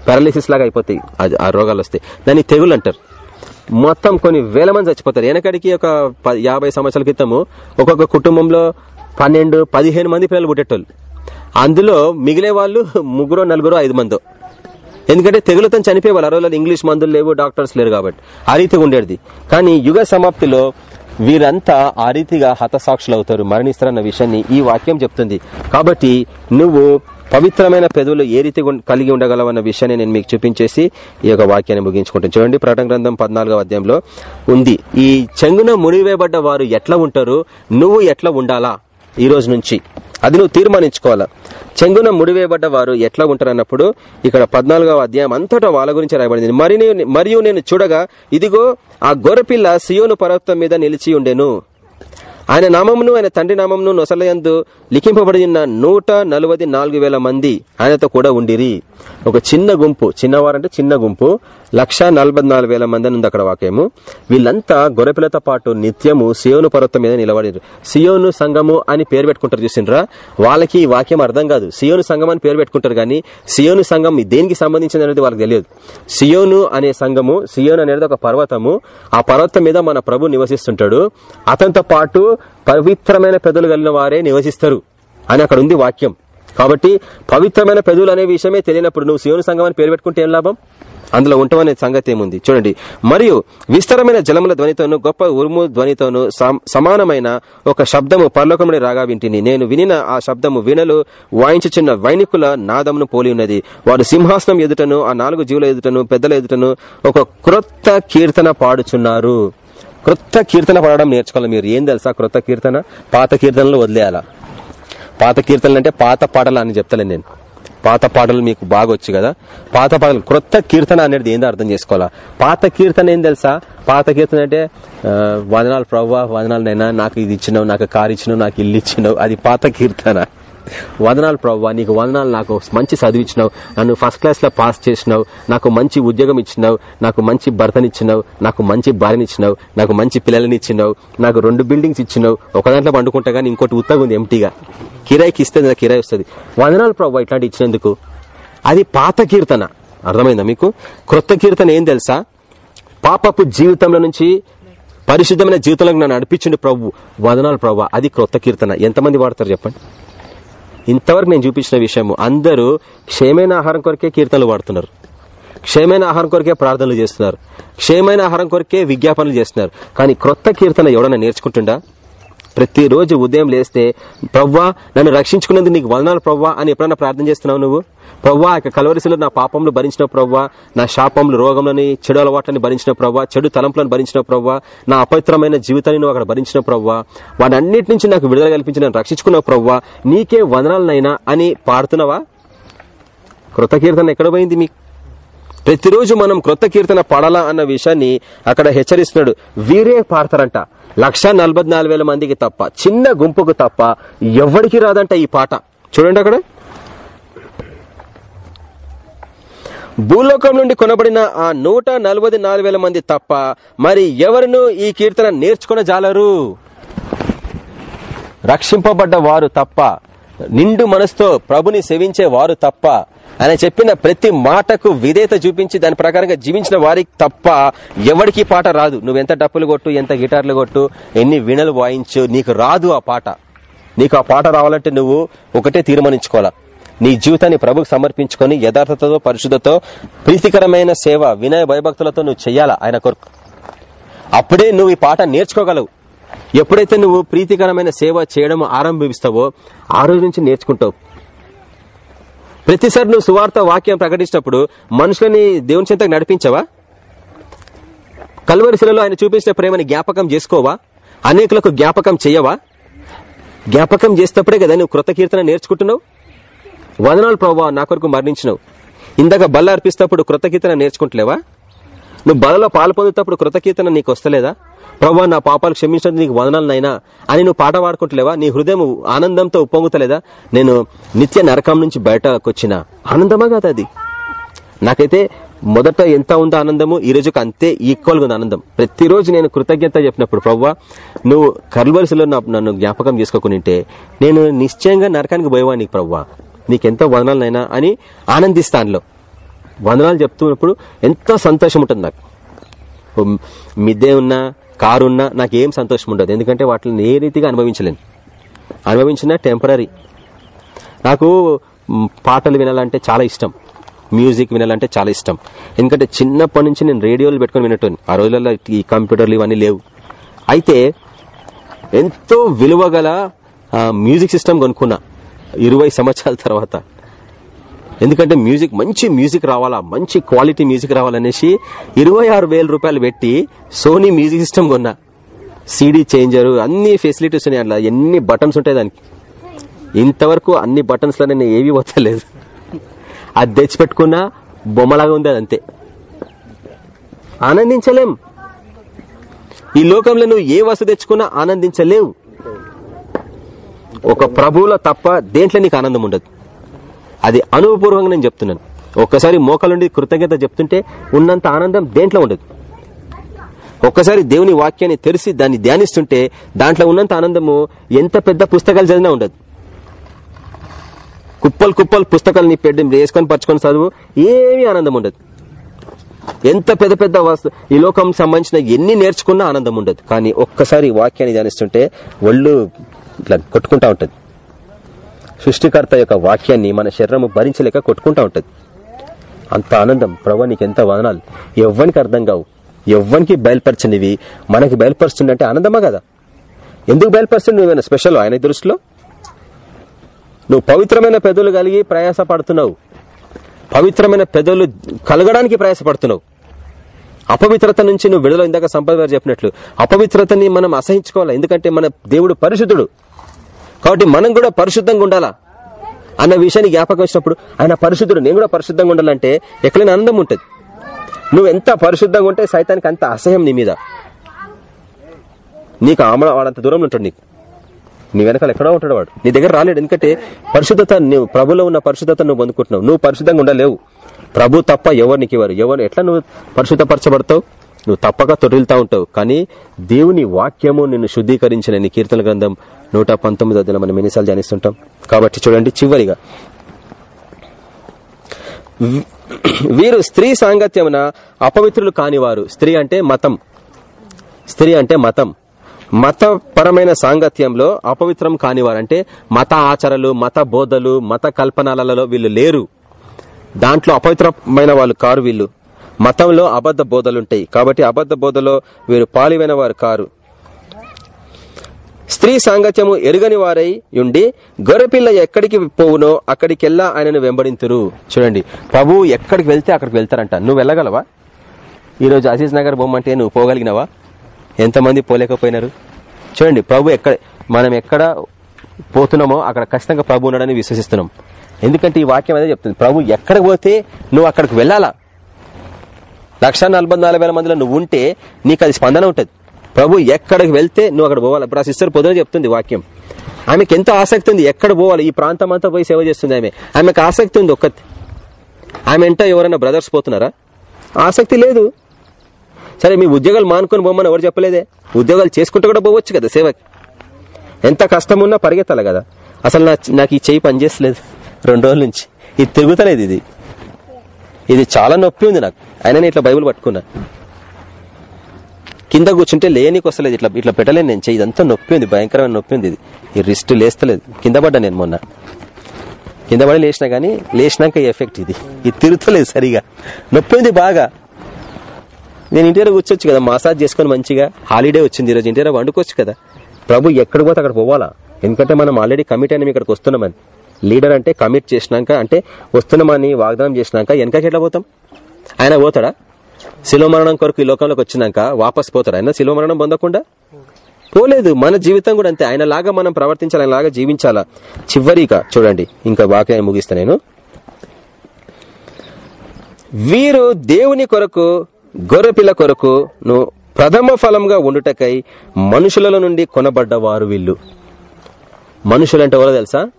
పారాలిసిస్ లాగా అయిపోతాయి అది- ఆ రోగాలు వస్తాయి. దాన్ని తెగులు అంటారు. మొత్తం కొన్ని వేల మంది చచ్చిపోతారు. వెనకడికి ఒక యాభై సంవత్సరాల క్రితము ఒక్కొక్క కుటుంబంలో పన్నెండు పదిహేను మంది పిల్లలు పుట్టేటోళ్ళు. అందులో మిగిలే వాళ్ళు ముగ్గురు నలుగురు ఐదు మందో. ఎందుకంటే తెగులతో చనిపోయేవాళ్ళు ఆ రోజుల్లో ఇంగ్లీష్ మందులు లేవు డాక్టర్స్ లేరు కాబట్టి. ఆ రీతిగా ఉండేది. కానీ యుగ సమాప్తిలో వీరంతా ఆ రీతిగా హతసాక్షులు అవుతారు మరణిస్తారన్న విషయాన్ని ఈ వాక్యం చెప్తుంది. కాబట్టి నువ్వు పవిత్రమైన పెదవులు ఏ రీతి కలిగి ఉండగలవన్న విషయాన్ని నేను మీకు చూపించేసి ఈ యొక్క వాక్యాన్ని ముగించుకుంటాను. చూడండి ప్రకటన గ్రంథం పద్నాలుగో అధ్యాయంలో ఉంది. ఈ చెంగున మునివేయబడ్డ వారు ఎట్లా ఉంటారు? నువ్వు ఎట్లా ఉండాలా? ఈ రోజు నుంచి. అది నువ్వు తీర్మానించుకోవాలా? చెంగున ముడివేయబడ్డ వారు ఎట్లా ఉంటారన్నప్పుడు ఇక్కడ పద్నాలుగవ అధ్యాయం అంతటా వాళ్ళ గురించి రాయబడింది. మరి మరియు నేను చూడగా ఇదిగో ఆ గొర్రెపిల్ల సియోను పర్వతం మీద నిలిచి ఉండెను. ఆయన నామమును ఆయన తండ్రి నామమును నొసలయందు లిఖింపబడిన నూట నలభై నాలుగు వేల మంది ఆయనతో కూడా ఉండిరి. ఒక చిన్న గుంపు చిన్నవారంటే చిన్న గుంపు లక్ష నాలుగు వేల మంది అని ఉంది అక్కడ వాక్యము. వీళ్ళంతా గొర్రెపిల్లతో పాటు నిత్యము సియోను పర్వతం మీద నిలబడిరు. సియోను సంఘము అని పేరు పెట్టుకుంటారు చూసిండ్రా? వాళ్ళకి ఈ వాక్యం అర్థం కాదు. సియోను సంఘం అని పేరు పెట్టుకుంటారు కానీ సియోను సంఘం దేనికి సంబంధించింది అనేది వాళ్ళకి తెలియదు. సియోను అనే సంఘము సియోను అనేది ఒక పర్వతము. ఆ పర్వతం మీద మన ప్రభు నివసిస్తుంటాడు. అతనితో పాటు పవిత్రమైన పెదవులు కలిగిన వారే నివసిస్తారు అని అక్కడ ఉంది వాక్యం. కాబట్టి పవిత్రమైన పెదవులు అనే విషయమే తెలియనప్పుడు నువ్వు శివుని సంఘం అని పేరు పెట్టుకుంటే ఏం లాభం? అందులో ఉంటామనే సంగతి ఏముంది? చూడండి. మరియు విస్తారమైన జలముల ధ్వనితోను గొప్ప ఉరుము ధ్వనితోను సమానమైన ఒక శబ్దము పర్లోకముడి రాగా వింటిని. నేను వినిన ఆ శబ్దము వినలు వాయించుచున్న వైనికుల నాదమును పోలి ఉన్నది. వారు సింహాసనం ఎదుటను ఆ నాలుగు జీవుల ఎదుటను పెద్దల ఎదుటను ఒక క్రొత్త కీర్తన పాడుచున్నారు. క్రొత్త కీర్తన పాడడం నేర్చుకోవాలి మీరు. ఏం తెలుసా క్రొత్త కీర్తన? పాత కీర్తనలు వదిలేయాలా? పాత కీర్తనలు అంటే పాత పాటలు అని చెప్తలేను నేను. పాత పాటలు మీకు బాగా వచ్చు కదా? పాత పాటలు క్రొత్త కీర్తన అనేది ఏందో అర్థం చేసుకోవాలా? పాత కీర్తన ఏం తెలుసా? పాత కీర్తన అంటే వదనాలు ప్రవ్వా వదనాలు నైనా నాకు ఇది ఇచ్చినావు నాకు కారు ఇచ్చినావు నాకు ఇల్లు ఇచ్చినావు అది పాత కీర్తన. వదనాలు ప్రవ్వా నీకు వదనాలు నాకు మంచి చదివించినావు నన్ను ఫస్ట్ క్లాస్లో పాస్ చేసినావు నాకు మంచి ఉద్యోగం ఇచ్చినావు నాకు మంచి భర్తనిచ్చినావు నాకు మంచి భార్యనిచ్చినావు నాకు మంచి పిల్లలని ఇచ్చినావు నాకు రెండు బిల్డింగ్స్ ఇచ్చినావు ఒక దాంట్లో పండుకుంటా కానీ ఇంకోటి ఉత్తగా ఉంది ఎంటీగా కిరాయికి ఇస్తే నాకు కిరాయి వస్తుంది. వదనాలు ప్రవ్వా ఇట్లాంటి ఇచ్చినందుకు? అది పాత కీర్తన. అర్థమైందా మీకు? క్రొత్త కీర్తన ఏం తెలుసా? పాపపు జీవితంలో నుంచి పరిశుద్ధమైన జీవితంలోకి నన్ను నడిపించండి ప్రభు వదనాలు ప్రభు అది క్రొత్త కీర్తన. ఎంతమంది వాడతారు చెప్పండి? ఇంతవరకు నేను చూపించిన విషయము అందరూ క్షేమైన ఆహారం కొరకే కీర్తనలు వాడుతున్నారు క్షేమైన ఆహారం కొరకే ప్రార్థనలు చేస్తున్నారు. క్షేమైన ఆహారం కొరకే విజ్ఞాపనలు చేస్తున్నారు. కానీ క్రొత్త కీర్తన ఎవడన్నా నేర్చుకుంటుండా? ప్రతిరోజు ఉదయం లేస్తే ప్రవ్వా నన్ను రక్షించుకున్నందుకు నీకు వదనాలు ప్రవ్వా అని ఎప్పుడన్నా ప్రార్థన చేస్తున్నావు నువ్వు? ప్రవ్వా ఇక కలవరిశిలో నా పాపంలో భరించిన ప్రవ్వా నా శాపంలో రోగంలోని చెడు అలవాట్లని భరించిన ప్రవ్వా చెడు తలంపులను భరించిన ప్రవ్వా నా అపవిత్రమైన జీవితాన్ని నువ్వు అక్కడ భరించిన ప్రవ్వా వాటన్నిటి నుంచి నాకు విడుదల కల్పించి నన్ను రక్షించుకున్న ప్రవ్వా నీకే వదనాలనైనా అని పాడుతున్నావా? కృత కీర్తన ఎక్కడ పోయింది మీకు ప్రతిరోజు మనం క్రొత్త కీర్తన పాడాలా అన్న విషయాన్ని అక్కడ హెచ్చరిస్తున్నాడు. వీరే పాడతారంట. లక్ష నలభై నాలుగు వేల మందికి తప్ప చిన్న గుంపుకు తప్ప ఎవరికి రాదంట ఈ పాట. చూడండి అక్కడ. భూలోకం నుండి కొనబడిన ఆ నూట నాలుగు వేల మంది తప్ప మరి ఎవరును ఈ కీర్తన నేర్చుకున్న జాలరు రక్షింపబడ్డ వారు తప్ప నిండు మనసుతో ప్రభుని సేవించే వారు తప్ప ఆయన చెప్పిన ప్రతి మాటకు విధేయత చూపించి దాని ప్రకారంగా జీవించిన వారికి తప్ప ఎవరికి పాట రాదు. నువ్వు ఎంత డప్పులు కొట్టు ఎంత గిటార్లు కొట్టు ఎన్ని వీణలు వాయించు నీకు రాదు ఆ పాట. నీకు ఆ పాట రావాలంటే నువ్వు ఒకటే తీర్మానించుకోవాలా? నీ జీవితాన్ని ప్రభుకు సమర్పించుకొని యథార్థతతో పరిశుద్ధతో ప్రీతికరమైన సేవ వినయ భయభక్తులతో నువ్వు చెయ్యాలా ఆయన కొరకు. అప్పుడే నువ్వు ఈ పాట నేర్చుకోగలవు. ఎప్పుడైతే నువ్వు ప్రీతికరమైన సేవ చేయడం ఆరంభిస్తావో ఆ రోజు నుంచి నేర్చుకుంటావు. ప్రతిసారి నువ్వు సువార్త వాక్యం ప్రకటించినప్పుడు మనుషులని దేవుని చెంతకు నడిపించవా? కల్వరిశిలలో ఆయన చూపించిన ప్రేమని జ్ఞాపకం చేసుకోవా? అనేకులకు జ్ఞాపకం చేయవా? జ్ఞాపకం చేసేటప్పుడే కదా నువ్వు కృత కీర్తన నేర్చుకుంటున్నావు? వదనాలు ప్రభావ నా కొరకు మరణించినవు. ఇందాక బల్ల అర్పిస్తప్పుడు కృతజ్ఞతన నేర్చుకుంటలేవా? నువ్వు బలలో పాలు పొందుతప్పుడు కృతకీర్తన నీకు వస్తలేదా? ప్రభా నా పాపాలు క్షమించినందుకు నీకు వదనాలు నైనా అని నువ్వు పాట పాడుకుంటలేవా? నీ హృదయం ఆనందంతో ఉప్పొంగుతలేదా? నేను నిత్య నరకం నుంచి బయటకు వచ్చిన ఆనందమా కాదు అది? నాకైతే మొదట ఎంత ఉందో ఆనందము ఈ రోజుకి అంతే ఈక్వల్గా ఉంది ఆనందం. ప్రతిరోజు నేను కృతజ్ఞత చెప్పినప్పుడు ప్రవ్వా నువ్వు కర్వలసిలో నన్ను జ్ఞాపకం చేసుకోకుంటే నేను నిశ్చయంగా నరకానికి పోయేవాడిని ప్రవ్వా నీకెంతో వదనాలనైనా అని ఆనందిస్తానులో. వందనాలు చెప్తున్నప్పుడు ఎంతో సంతోషం ఉంటుంది నాకు. మిద్దె మిద్దే ఉన్నా కారు ఉన్నా నాకు ఏం సంతోషం ఉండదు ఎందుకంటే వాటిని ఏ రీతిగా అనుభవించలేను. అనుభవించిన టెంపరీ నాకు పాటలు వినాలంటే చాలా ఇష్టం. మ్యూజిక్ వినాలంటే చాలా ఇష్టం. ఎందుకంటే చిన్నప్పటి నుంచి నేను రేడియోలు పెట్టుకుని వినట్టు ఆ రోజులలో ఈ కంప్యూటర్లు ఇవన్నీ లేవు. అయితే ఎంతో విలువగల మ్యూజిక్ సిస్టమ్ కొనుక్కున్నా. ఇరవై సంవత్సరాల తర్వాత. ఎందుకంటే మ్యూజిక్ మంచి మ్యూజిక్ రావాలా మంచి క్వాలిటీ మ్యూజిక్ రావాలనేసి ఇరవై ఆరు వేల రూపాయలు పెట్టి సోనీ మ్యూజిక్ సిస్టమ్ కొన్నా. సీడీ చేంజర్ అన్ని ఫెసిలిటీస్ ఉన్నాయి అట్లా ఎన్ని బటన్స్ ఉంటాయి దానికి? ఇంతవరకు అన్ని బటన్స్లో నేను ఏవి వస్తలేదు అది తెచ్చిపెట్టుకున్నా బొమ్మలాగా ఉంది అది అంతే. ఆనందించలేం. ఈ లోకంలో నువ్వు ఏ వస్తువు తెచ్చుకున్నా ఆనందించలేవు. ఒక ప్రభువులో తప్ప దేంట్లో నీకు ఆనందం ఉండదు. అది అనుభవపూర్వకంగా నేను చెప్తున్నాను. ఒక్కసారి మోకాలుండి కృతజ్ఞత చెప్తుంటే ఉన్నంత ఆనందం దేంట్లో ఉండదు. ఒక్కసారి దేవుని వాక్యాన్ని తెరిచి దాన్ని ధ్యానిస్తుంటే దాంట్లో ఉన్నంత ఆనందము ఎంత పెద్ద పుస్తకాలు చదివినా ఉండదు. కుప్పలు కుప్పలు పుస్తకాలు నీ పెద్ద వేసుకొని పరచుకొని చదువు ఏమీ ఆనందం ఉండదు. ఎంత పెద్ద పెద్ద వస్తు ఈ లోకం సంబంధించిన ఎన్ని నేర్చుకున్నా ఆనందం ఉండదు. కానీ ఒక్కసారి వాక్యాన్ని ధ్యానిస్తుంటే ఒళ్ళు ఇట్లా కొట్టుకుంటా ఉంటుంది. సృష్టికర్త యొక్క వాక్యాన్ని మన శరీరము భరించలేక కొట్టుకుంటా ఉంటుంది. అంత ఆనందం ప్రభా నీకు ఎంత వదనాలు. ఎవ్వనికి అర్థం కావు. ఎవ్వనికి బయలుపరచనివి. మనకి బయలుపరుస్తుందంటే ఆనందమా కదా? ఎందుకు బయలుపరుస్తుంది నువ్వేమైనా స్పెషల్ ఆయన దృష్టిలో? నువ్వు పవిత్రమైన పెదవులు కలిగి ప్రయాస పడుతున్నావు పవిత్రమైన పెదవులు కలగడానికి ప్రయాసపడుతున్నావు. అపవిత్రత నుంచి నువ్వు విడుదల ఇందాక సంపద గారు చెప్పినట్లు. అపవిత్రతని మనం అసహించుకోవాలి? ఎందుకంటే మన దేవుడు పరిశుద్ధుడు. కాబట్టి మనం కూడా పరిశుద్ధంగా ఉండాలా? అన్న విషయాన్ని జ్ఞాపకం వచ్చినప్పుడు ఆయన పరిశుద్ధుడు నేను కూడా పరిశుద్ధంగా ఉండాలంటే ఎక్కడైనా ఆనందం ఉంటుంది. నువ్వు ఎంత పరిశుద్ధంగా ఉంటే సైతానికి అంత అసహ్యం నీ మీద. నీకు ఆమడ వాడంత దూరంలో ఉంటాడు నీకు. నీ వెనకాల ఎక్కడో ఉంటాడు వాడు. నీ దగ్గర రాలేడు. ఎందుకంటే పరిశుద్ధత నువ్వు ప్రభులో ఉన్న పరిశుద్ధత నువ్వు పొందుకుంటున్నావు. నువ్వు పరిశుద్ధంగా ఉండలేవు. ప్రభు తప్ప ఎవరు ఇవ్వరు. ఎవరు ఎట్లా నువ్వు పరిశుద్ధపరచబడతావు? నువ్వు తప్పక తొరిల్తా ఉంటావు. కానీ దేవుని వాక్యము నిన్ను శుద్ధీకరించిన నీ కీర్తన గ్రంథం నూట పంతొమ్మిది మనం ఎన్నిసార్లు ధ్యానిస్తుంటాం. కాబట్టి చూడండి చివరిగా. వీరు స్త్రీ సాంగత్యమున అపవిత్రులు కానివారు. స్త్రీ అంటే మతం. స్త్రీ అంటే మతం. మతపరమైన సాంగత్యంలో అపవిత్రం కానివారు. అంటే మత ఆచరలు మత బోధలు మత కల్పనలలో వీళ్ళు లేరు. దాంట్లో అపవిత్రమైన వాళ్ళు కారు వీళ్ళు. మతంలో అబద్ధ బోధలుంటాయి. కాబట్టి అబద్ధ బోధలో వీరు పాలివైన వారు కారు. స్త్రీ సాంగత్యము ఎరుగని వారై ఉండి గొర్రెపిల్ల ఎక్కడికి పోవునో అక్కడికెల్లా ఆయనను వెంబడింతురు. చూడండి. ప్రభు ఎక్కడికి వెళ్తే అక్కడికి వెళ్తారంట. నువ్వు వెళ్ళగలవా? ఈ రోజు అజీజ్ నగర్ బొమ్మంటే నువ్వు పోగలిగినవా? ఎంతమంది పోలేకపోయినారు? చూడండి. ప్రభు ఎక్కడ మనం ఎక్కడ పోతున్నామో అక్కడ ఖచ్చితంగా ప్రభు ఉన్నాడని విశ్వసిస్తున్నాం. ఎందుకంటే ఈ వాక్యం అనేది చెప్తుంది ప్రభు ఎక్కడికి పోతే నువ్వు అక్కడికి వెళ్ళాలా? లక్ష నలభై వేల మందిలో నువ్వు ఉంటే నీకు అది స్పందన ఉంటుంది. ప్రభు ఎక్కడికి వెళ్తే నువ్వు అక్కడ పోవాలి. ఇప్పుడు ఆ సిస్టర్ పొద్దున చెప్తుంది వాక్యం. ఆమెకి ఎంతో ఆసక్తి ఉంది ఎక్కడ పోవాలి ఈ ప్రాంతం అంతా పోయి సేవ చేస్తుంది ఆమె. ఆమెకు ఆసక్తి ఉంది ఒక్కటి ఆమె ఎంట ఎవరైనా బ్రదర్స్ పోతున్నారా? ఆసక్తి లేదు. సరే మీ ఉద్యోగాలు మానుకొని పోమని ఎవరు చెప్పలేదే? ఉద్యోగాలు చేసుకుంటూ కూడా పోవచ్చు కదా సేవకి. ఎంత కష్టం ఉన్నా పరిగెత్తాలి కదా. అసలు నా నాకు ఈ చెయ్యి పనిచేస్తలేదు. రెండు రోజుల నుంచి. ఇది తిరుగుతలేదు ఇది. ఇది చాలా నొప్పి ఉంది నాకు. అయినా నేను ఇట్లా బైబుల్ పట్టుకున్నా. కింద కూర్చుంటే లేనికి వస్తలేదు. ఇట్లా ఇట్లా పెట్టలేను నేను. చెయ్యి ఇదంతా నొప్పి ఉంది. భయంకరమైన నొప్పి ఉంది ఇది. ఈ రిస్ట్ లేస్తలేదు. కింద పడ్డా నేను మొన్న. కింద పడి లేచినా గానీ లేచినాక ఎఫెక్ట్ ఇది. ఇది తిరుగుతలేదు సరిగా. నొప్పి ఉంది బాగా. నేను ఇంటిలో కూర్చోచ్చు కదా. మసాజ్ చేసుకొని మంచిగా. హాలిడే వచ్చింది ఈరోజు. ఇంటి వండుకోవచ్చు కదా. ప్రభు ఎక్కడ పోతే అక్కడ పోవాలా? ఎందుకంటే మనం ఆల్రెడీ కమిట్ అయినా ఇక్కడికి వస్తున్నామని లీడర్ అంటే కమిట్ చేసినాక అంటే వస్తున్నామని వాగ్దానం చేసినాక వెనకకి ఎట్లా పోతాం? ఆయన పోతాడా? శిలో మరణం కొరకు ఈ లోకంలోకి వచ్చినాక వాపస్ పోతాడు? ఆయన శిలో మరణం పొందకుండా? పోలేదు. మన జీవితం కూడా అంతే. ఆయన లాగా మనం ప్రవర్తించాలి ఆయన లాగా జీవించాలా? చివరిగా చూడండి. ఇంకా వాక్యాన్ని ముగిస్తా నేను. వీరు దేవుని కొరకు గొర్రెపిల్ల కొరకు నువ్వు ప్రథమ ఫలంగా ఉండుటకై మనుషుల నుండి కొనబడ్డవారు వీళ్ళు. మనుషులంటే ఎవరో తెలుసా?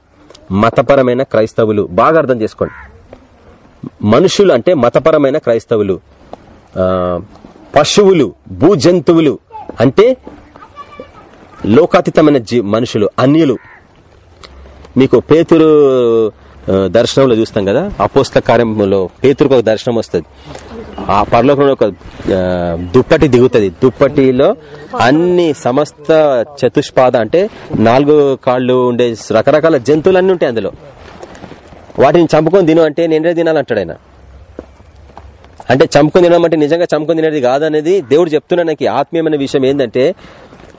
మతపరమైన క్రైస్తవులు. బాగా అర్థం చేసుకోండి. మనుషులు అంటే మతపరమైన క్రైస్తవులు. పశువులు భూజంతువులు. అంటే లోకాతీతమైన జీ మనుషులు అన్యులు. మీకు పేతురు దర్శనంలో చూస్తాం కదా? అపోస్త కార్యంలో పేతురుకు ఒక దర్శనం వస్తుంది. ఆ పరలోకంలో ఒక దుప్పటి దిగుతుంది. దుప్పటిలో అన్ని సమస్త చతుష్పాద అంటే నాలుగు కాళ్ళు ఉండే రకరకాల జంతువులన్నీ ఉంటాయి అందులో. వాటిని చంపుకొని తిను అంటే నేనే తినాలంటాడు ఆయన. అంటే చంపుకొని తినమంటే నిజంగా చంపుకొని తినేది కాదనేది దేవుడు చెప్తున్నా నాకు. ఆత్మీయమైన విషయం ఏంటంటే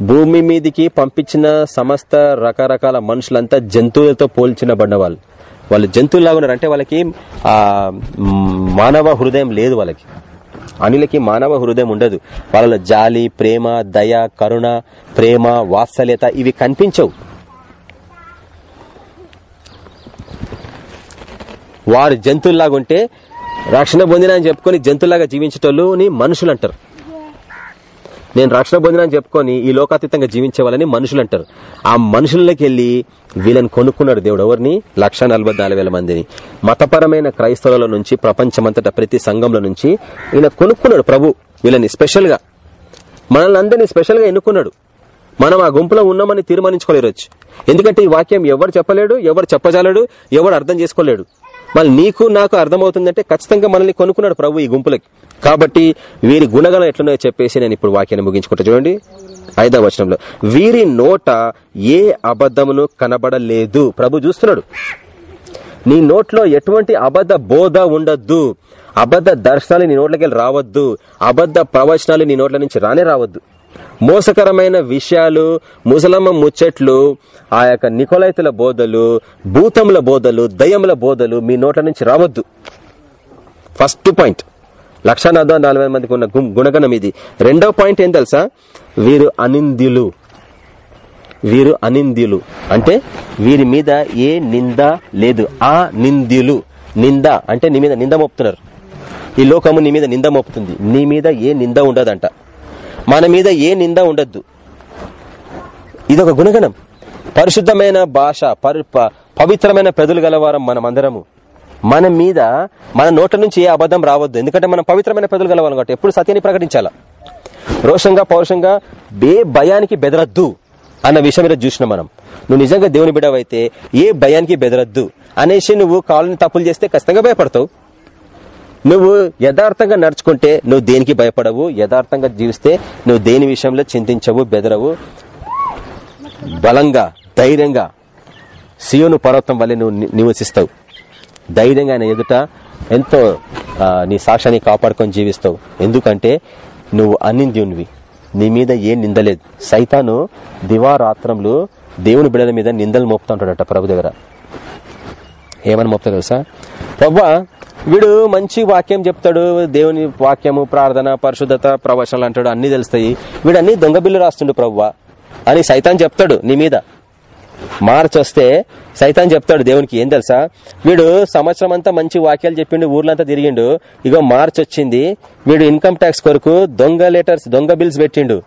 భూమి మీదికి పంపించిన సమస్త రకరకాల మనుషులంతా జంతువులతో పోల్చినబడిన వాళ్ళు వాళ్ళు జంతువులాగా ఉన్నారు. అంటే వాళ్ళకి ఆ మానవ హృదయం లేదు వాళ్ళకి. అనిలకి మానవ హృదయం ఉండదు. వాళ్ళలో జాలి ప్రేమ దయ కరుణ ప్రేమ వాత్సల్యత ఇవి కనిపించవు. వారు జంతువుల్లాగా ఉంటే రక్షణ పొందిన అని చెప్పుకొని జంతువులాగా జీవించేటోళ్ళుని మనుషులు అంటారు నేను రక్షణ పొందిన చెప్పుకొని ఈ లోకాతీతంగా జీవించే వాళ్ళని మనుషులు అంటారు. ఆ మనుషుల్లోకి వెళ్ళి వీళ్ళని కొనుక్కున్నాడు దేవుడు. ఎవరిని? లక్ష నలభై నాలుగు వేల మందిని. మతపరమైన క్రైస్తవుల నుంచి ప్రపంచమంతటా ప్రతి సంఘంలో నుంచి ఈయన కొనుక్కున్నాడు ప్రభు. వీళ్ళని స్పెషల్గా మనల్ని అందరినీ స్పెషల్గా ఎన్నుకున్నాడు. మనం ఆ గుంపులో ఉన్నామని తీర్మానించుకోలేరొచ్చు ఎందుకంటే ఈ వాక్యం ఎవరు చెప్పలేడు ఎవరు చెప్పజాలడు ఎవరు అర్థం చేసుకోలేడు. మళ్ళీ నీకు నాకు అర్థమవుతుందంటే ఖచ్చితంగా మనల్ని కొనుక్కున్నాడు ప్రభు ఈ గుంపులకి. కాబట్టి వీరి గుణగణం ఎట్లున్నాయో చెప్పేసి నేను ఇప్పుడు వాక్యాన్ని ముగించుకుంటా. చూడండి ఐదవ వచనంలో. వీరి నోట ఏ అబద్ధమును కనబడలేదు. ప్రభు చూస్తున్నాడు. నీ నోట్లో ఎటువంటి అబద్ధ బోధ ఉండద్దు. అబద్ధ దర్శనాలు నీ నోట్లకి వెళ్ళి రావద్దు. అబద్ధ ప్రవచనాలు నీ నోట్ల నుంచి రానే రావద్దు. మోసకరమైన విషయాలు ముసలమ్మ ముచ్చట్లు ఆ యొక్క నికోలైతుల బోధలు భూతముల బోధలు దయ్యముల బోధలు మీ నోట్ల నుంచి రావద్దు. ఫస్ట్ పాయింట్ లక్ష నలభై మందికి ఉన్న గుణగణం ఇది. రెండో పాయింట్ ఏం తెలుసా? వీరు అనింద్యులు. వీరు అనింద్యులు. అంటే వీరి మీద ఏ నింద లేదు. ఆ నింద్యులు. నింద అంటే నీ మీద నింద మోపుతున్నారు. ఈ లోకము నీ మీద నింద మోపుతుంది. నీ మీద ఏ నింద ఉండదంట. మన మీద ఏ నింద ఉండద్దు. ఇదొక గుణగణం. పరిశుద్ధమైన భాష పవిత్రమైన ప్రజలు గలవారం మనమందరము. మన మీద మన నోట నుంచి ఏ అబద్ధం రావద్దు. ఎందుకంటే మనం పవిత్రమైన ప్రజలు గలవారం కాబట్టి ఎప్పుడు సత్యాన్ని ప్రకటించాలా? రోషంగా పౌరుషంగా ఏ భయానికి బెదరద్దు అన్న విషయం మీద చూసినాం మనం. నువ్వు నిజంగా దేవుని బిడవైతే ఏ భయానికి బెదరద్దు అనేసి నువ్వు కావాలని తప్పులు చేస్తే ఖచ్చితంగా భయపడతావు. నువ్వు యథార్థంగా నడుచుకుంటే నువ్వు దేనికి భయపడవు యథార్థంగా జీవిస్తే నువ్వు దేని విషయంలో చింతించవు బెదరవు. బలంగా ధైర్యంగా సియోను పర్వతం వల్లే నువ్వు నివసిస్తావు. ధైర్యంగా ఆయన ఎదుట ఎంతో నీ సాక్ష్యాన్ని కాపాడుకొని జీవిస్తావు. ఎందుకంటే నువ్వు అనింద్యునివి. నీ మీద ఏ నిందలేదు సైతాను దివారాత్రంలో దేవుని బిడల మీద నిందలు మోపుతా ఉంటాడట ప్రభు దగ్గర. ఏమని మోపుతా తెలుసా? ప్రవ్వా వీడు మంచి వాక్యం చెప్తాడు దేవుని వాక్యము ప్రార్థన పరిశుద్ధత ప్రవచనాలు అంటాడు అన్ని తెలుస్తాయి. వీడు అన్ని దొంగ బిల్లు రాస్తుండు ప్రవ్వా. అని సైతాన్ చెప్తాడు నీ మీద. మార్చ్ వస్తే సైతాన్ చెప్తాడు దేవునికి ఏం తెలుసా? వీడు సంవత్సరం అంతా మంచి వాక్యాలు చెప్పిండు ఊర్లంతా తిరిగిండు. ఇగో మార్చ్ వచ్చింది వీడు ఇన్కమ్ ట్యాక్స్ కొరకు దొంగ లెటర్స్ దొంగ బిల్స్ పెట్టిండు.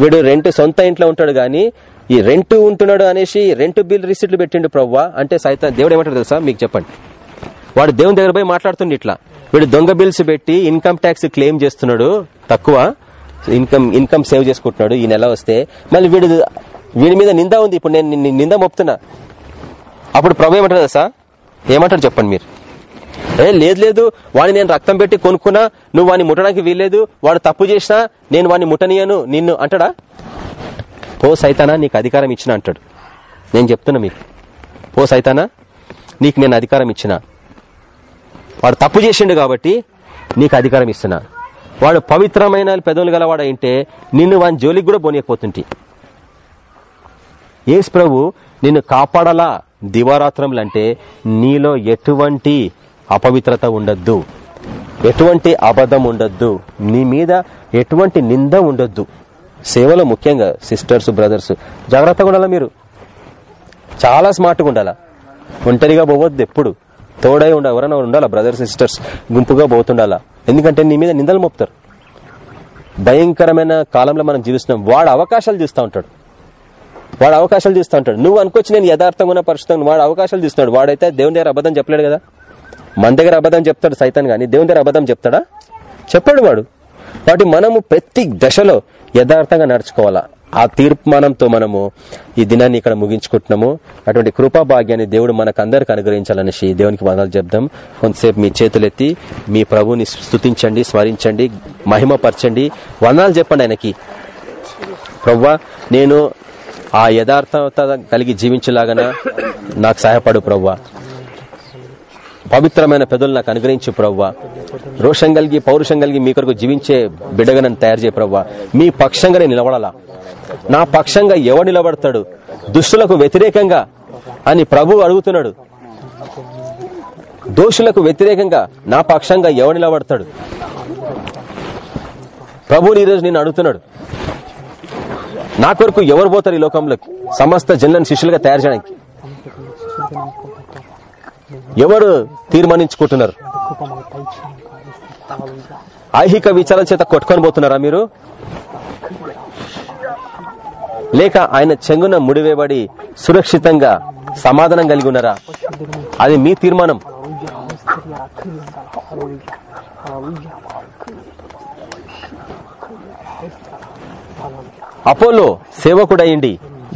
వీడు రెంట్ సొంత ఇంట్లో ఉంటాడు గాని ఈ రెంట్ ఉంటున్నాడు అనేసి రెంట్ బిల్ రిసిప్ట్లు పెట్టిండు ప్రవ్వా. అంటే సైతం దేవుడు ఏమంటాడు తెలుసా? మీకు చెప్పండి. వాడు దేవుని దగ్గర పోయి మాట్లాడుతుండే ఇట్లా. వీడు దొంగ బిల్స్ పెట్టి ఇన్కమ్ ట్యాక్స్ క్లెయిమ్ చేస్తున్నాడు. తక్కువ. ఇన్కమ్ ఇన్కమ్ సేవ్ చేసుకుంటున్నాడు ఈ నెల వస్తే. మళ్ళీ వీడు వీడి మీద నింద ఉంది. ఇప్పుడు నేను నింద మోపుతున్నా. అప్పుడు ప్రభు ఏమంటారు సార్ ఏమంటారు చెప్పండి మీరు. ఏ లేదు లేదు. వాడిని నేను రక్తం పెట్టి కొనుక్కున్నా. నువ్వు వాడిని ముట్టడానికి వీల్లేదు. వాడు తప్పు చేసినా నేను వాడిని ముట్టనియను. నిన్ను అంటాడా? పో సైతానా నీకు అధికారం ఇచ్చిన అంటాడు. నేను చెప్తున్నా మీకు. పో సైతానా నీకు నేను అధికారం ఇచ్చిన. వాడు తప్పు చేసిండు కాబట్టి నీకు అధికారం ఇస్తున్నా. వాడు పవిత్రమైన పెదవులు గలవాడు అయింటే నిన్ను వాని జోలికి కూడా పోనీయకపోతుంటే. ఏసు ప్రభు నిన్ను కాపాడలా? దివారాత్రములంటే నీలో ఎటువంటి అపవిత్రత ఉండద్దు. ఎటువంటి అబద్ధం ఉండొద్దు. నీ మీద ఎటువంటి నింద ఉండొద్దు. సేవలో ముఖ్యంగా సిస్టర్స్ బ్రదర్స్ జాగ్రత్తగా ఉండాలా మీరు? చాలా స్మార్ట్గా ఉండాలా? ఒంటరిగా పోవద్దు ఎప్పుడు. తోడై ఉండ ఎవరైనా ఉండాలా? బ్రదర్స్ సిస్టర్స్ గుంపుగా పోతుండాలా? ఎందుకంటే నీ మీద నిందలు మోపుతారు. భయంకరమైన కాలంలో మనం జీవిస్తున్నాం. వాడు అవకాశాలు చూస్తూ ఉంటాడు. వాడు అవకాశాలు చూస్తూ ఉంటాడు. నువ్వు అనుకోవచ్చు నేను యథార్థంగా ఉన్న పరిస్థితి వాడు అవకాశాలు చూస్తున్నాడు వాడైతే దేవుని దగ్గర అబద్ధం చెప్పలేడు కదా? మన దగ్గర అబద్ధం చెప్తాడు సైతాన్ కానీ దేవుని దగ్గర అబద్ధం చెప్తాడా? చెప్పాడు వాడు. కాబట్టి మనము ప్రతి దశలో యథార్థంగా నడుచుకోవాలా. ఆ తీర్మానంతో మనము ఈ దినాన్ని ఇక్కడ ముగించుకుంటున్నాము. అటువంటి కృపా భాగ్యాన్ని దేవుడు మనకు అందరికి అనుగ్రహించాలనేసి దేవునికి వందలు చెప్దాం. కొంతసేపు మీ చేతులెత్తి మీ ప్రభుని స్తుతించండి స్మరించండి మహిమపరచండి. వందనాలు చెప్పండి ఆయనకి. ప్రవ్వా నేను ఆ యథార్థత కలిగి జీవించలాగన నాకు సహాయపడు ప్రవ్వా. పవిత్రమైన పెదవులు నాకు అనుగ్రహించు ప్రవ్వ. రోషం కలిగి పౌరుషం కలిగి మీ కొరకు జీవించే బిడ్డగా నన్ను తయారు చేయ ప్రవ్వ. మీ పక్షంగా నేను నిలబడాలా? నా పక్షంగా ఎవడు నిలబడతాడు? దుష్టులకు వ్యతిరేకంగా అని ప్రభు అడుగుతున్నాడు. దోషులకు వ్యతిరేకంగా నా పక్షంగా ఎవడు నిలబడతాడు? ప్రభుని ఈరోజు నేను అడుగుతున్నాడు. నా కొరకు ఎవరు పోతారు ఈ లోకంలోకి? సమస్త జనులను శిష్యులుగా తయారు చేయడానికి. ఎవరు తీర్మానించుకుంటున్నారు? ఐహిక విచారాల చేత కొట్టుకొని పోతున్నారా మీరు? లేక ఆయన చెంగున ముడివేబడి సురక్షితంగా సమాధానం కలిగి ఉన్నారా? అది మీ తీర్మానం. అపోలో సేవకుడయ్యండి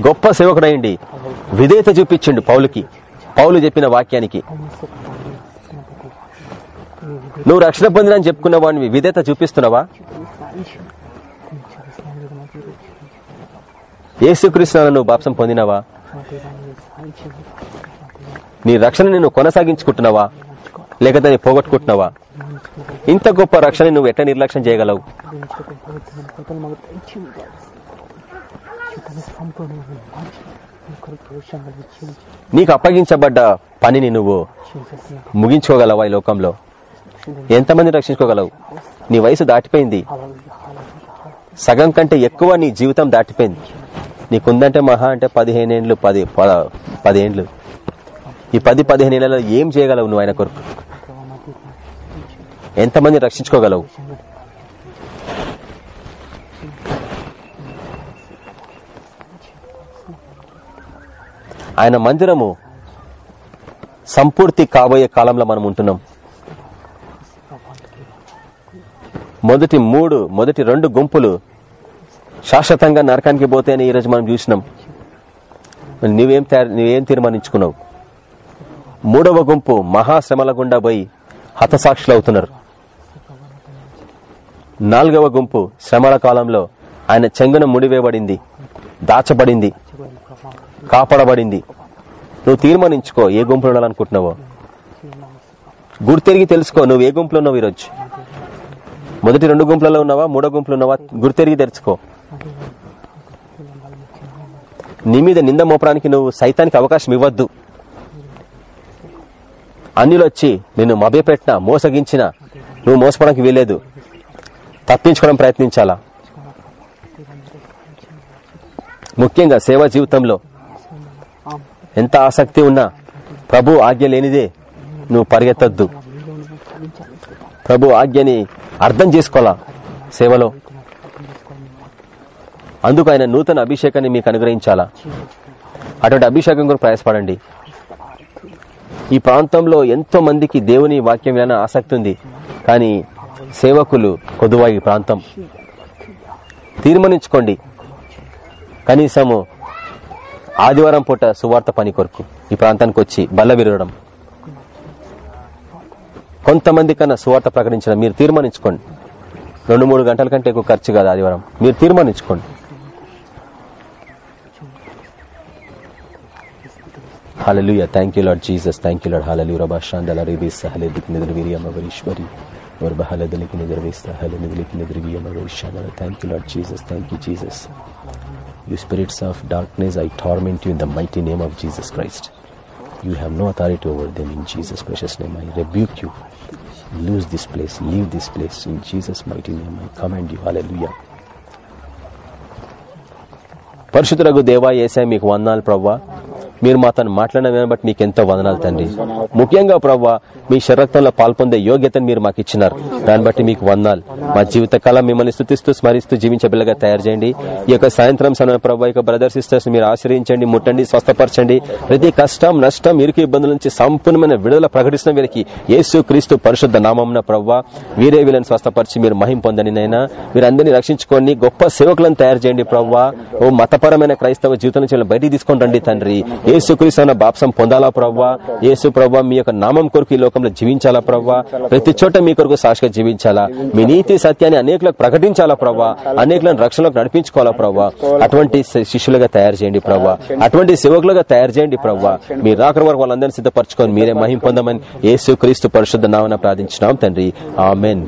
గొప్ప సేవకుడయ్యండి విధేయత చూపించిండు పౌలుకి. పౌలు చెప్పిన వాక్యానికి. నువ్వు రక్షణ పొందినని చెప్పుకున్న వాడిని విధేత చూపిస్తున్నావా? ఏసుకృష్ణ నువ్వు బాప్సం పొందినవా? నీ రక్షణ నువ్వు కొనసాగించుకుంటున్నావా? లేక దాన్ని పోగొట్టుకుంటున్నావా? ఇంత గొప్ప రక్షణ నువ్వు ఎట్లా నిర్లక్ష్యం చేయగలవు? నీకు అప్పగించబడ్డ పనిని నువ్వు ముగించుకోగలవా ఈ లోకంలో? ఎంతమంది రక్షించుకోగలవు? నీ వయసు దాటిపోయింది. సగం కంటే ఎక్కువ నీ జీవితం దాటిపోయింది. నీకుందంటే మహా అంటే పదిహేను ఏండ్లు పది ప- పదేండ్లు. ఈ పది పదిహేను ఏళ్ళలో ఏం చేయగలవు నువ్వు ఆయన కొరకు? ఎంతమంది రక్షించుకోగలవు? ఆయన మందిరము సంపూర్తి కాబోయే కాలంలో మనం ఉంటున్నాం. మొదటి మూడు మొదటి రెండు గుంపులు శాశ్వతంగా నరకానికి పోతే అని ఈరోజు మనం చూసినాం. నువ్వేం తయారు నువ్వేం తీర్మానించుకున్నావు? మూడవ గుంపు మహాశ్రమల గుండా పోయి హతసాక్షులు అవుతున్నారు నాలుగవ గుంపు శ్రమల కాలంలో ఆయన చెంగున ముడివేయబడింది దాచబడింది. కాపాడబడింది. నువ్వు తీర్మానించుకో ఏ గుంపులో ఉండాలనుకుంటున్నావో. గుర్తెరిగి తెలుసుకో నువ్వు ఏ గుంపులో ఉన్నావు ఈరోజు? మొదటి రెండు గుంపులలో ఉన్నావా? మూడో గుంపులో ఉన్నావా? గుర్తెరిగి తెలుసుకో. నీ మీద నింద మోపడానికి నువ్వు సైతానికి అవకాశం ఇవ్వద్దు. అన్నిలు వచ్చి నిన్ను మభ్యపెట్టినా మోసగించినా నువ్వు మోసపోవడానికి వీలేదు తప్పించుకోవడం ప్రయత్నించాలా? ముఖ్యంగా సేవా జీవితంలో. ఎంత ఆసక్తి ఉన్నా ప్రభు ఆజ్ఞ లేనిదే నువ్వు పరిగెత్తద్దు. ప్రభు ఆజ్ఞని అర్థం చేసుకోవాలా సేవలో? అందుకు ఆయన నూతన అభిషేకాన్ని మీకు అనుగ్రహించాలా? అటువంటి అభిషేకం కూడా ప్రయాసపడండి. ఈ ప్రాంతంలో ఎంతో మందికి దేవుని వాక్యం విన ఆసక్తి ఉంది. కానీ సేవకులు కొద్దువా ఈ ప్రాంతం. తీర్మానించుకోండి. కనీసము ఆదివారం పూట సువార్త పని కొరకు ఈ ప్రాంతానికి వచ్చి బల్ల విరగడం కొంతమంది కన్నా సువార్త ప్రకటించడం మీరు తీర్మానించుకోండి. రెండు మూడు గంటల కంటే ఎక్కువ ఖర్చు కాదు ఆదివారం. మీరు తీర్మానించుకోండి. Hallelujah thank you Lord Jesus thank you Lord హలలు రబాషాందీశ్వరి ఓర్బహాలదలికి నిద్ర వేస్తా హలి నిదిలికి నిద్ర వీయమ్మ వేషాల thank you lord Jesus thank you Jesus You spirits of darkness, I torment you in the mighty name of Jesus Christ. You have no authority over them in Jesus' precious name. I rebuke you. Lose this place. Leave this place. In Jesus' mighty name, I command you. Hallelujah. పరిశుద్ధులకు దేవా ఏసా మీకు వందనాలు ప్రవ్వా మీరు మా తను మాట్లాడిన బట్టి మీకు ఎంతో వందనాలు తండ్రి. ముఖ్యంగా ప్రవ్వా మీ శరక్తంలో పాల్పొందే యోగ్యతను మీరు మాకు ఇచ్చినారు. దాన్ని బట్టి మీకు వందాలు మా జీవితకాలం మిమ్మల్ని స్థుతిస్తూ స్మరిస్తూ జీవించే బిల్లగా తయారు చేయండి. ఈ యొక్క సాయంత్రం సమయం ప్రభావ యొక్క బ్రదర్ సిస్టర్స్ మీరు ఆశ్రయించండి ముట్టండి స్వస్థపరచండి. ప్రతి కష్టం నష్టం ఇరుకు ఇబ్బందుల నుంచి సంపూర్ణమైన విడుదల ప్రకటిస్తున్న వీరికి యేసు క్రీస్తు పరిశుద్ధ నామంన ప్రవ్వా వీరే వీళ్ళని స్వస్థపరిచి మీరు మహిం పొందని నైనా మీరు రక్షించుకొని గొప్ప సేవకులను తయారు చేయండి ప్రవ్వా. ఓ మతపరమైన క్రైస్తవ జీవితం నుంచి బయటికి తీసుకొని రండి తండ్రి. ఏసుక్రీస్తు అన్న బాప్సం పొందాలా ప్రవ్వా? ఏసు ప్రవ్వా మీ యొక్క నామం కొరకు ఈ లోకంలో జీవించాలా ప్రవ్వా? ప్రతి చోట మీ కొరకు సాక్షిగా జీవించాలా? మీ నీతి సత్యాన్ని అనేకులకు ప్రకటించాలా ప్రవ్వా? అనేకులను రక్షణలోకి నడిపించుకోవాలా ప్రవ్వా? అటువంటి శిష్యులుగా తయారు చేయండి ప్రవ్వా. అటువంటి సేవకులుగా తయారు చేయండి ప్రవ్వా. మీరు రాకర వరకు వాళ్ళందరినీ సిద్ధపరచుకొని మీరే మహిం పొందమని యేసు క్రీస్తు పరిశుద్ధ నామన ప్రార్థించినాం తండ్రి. ఆమెన్.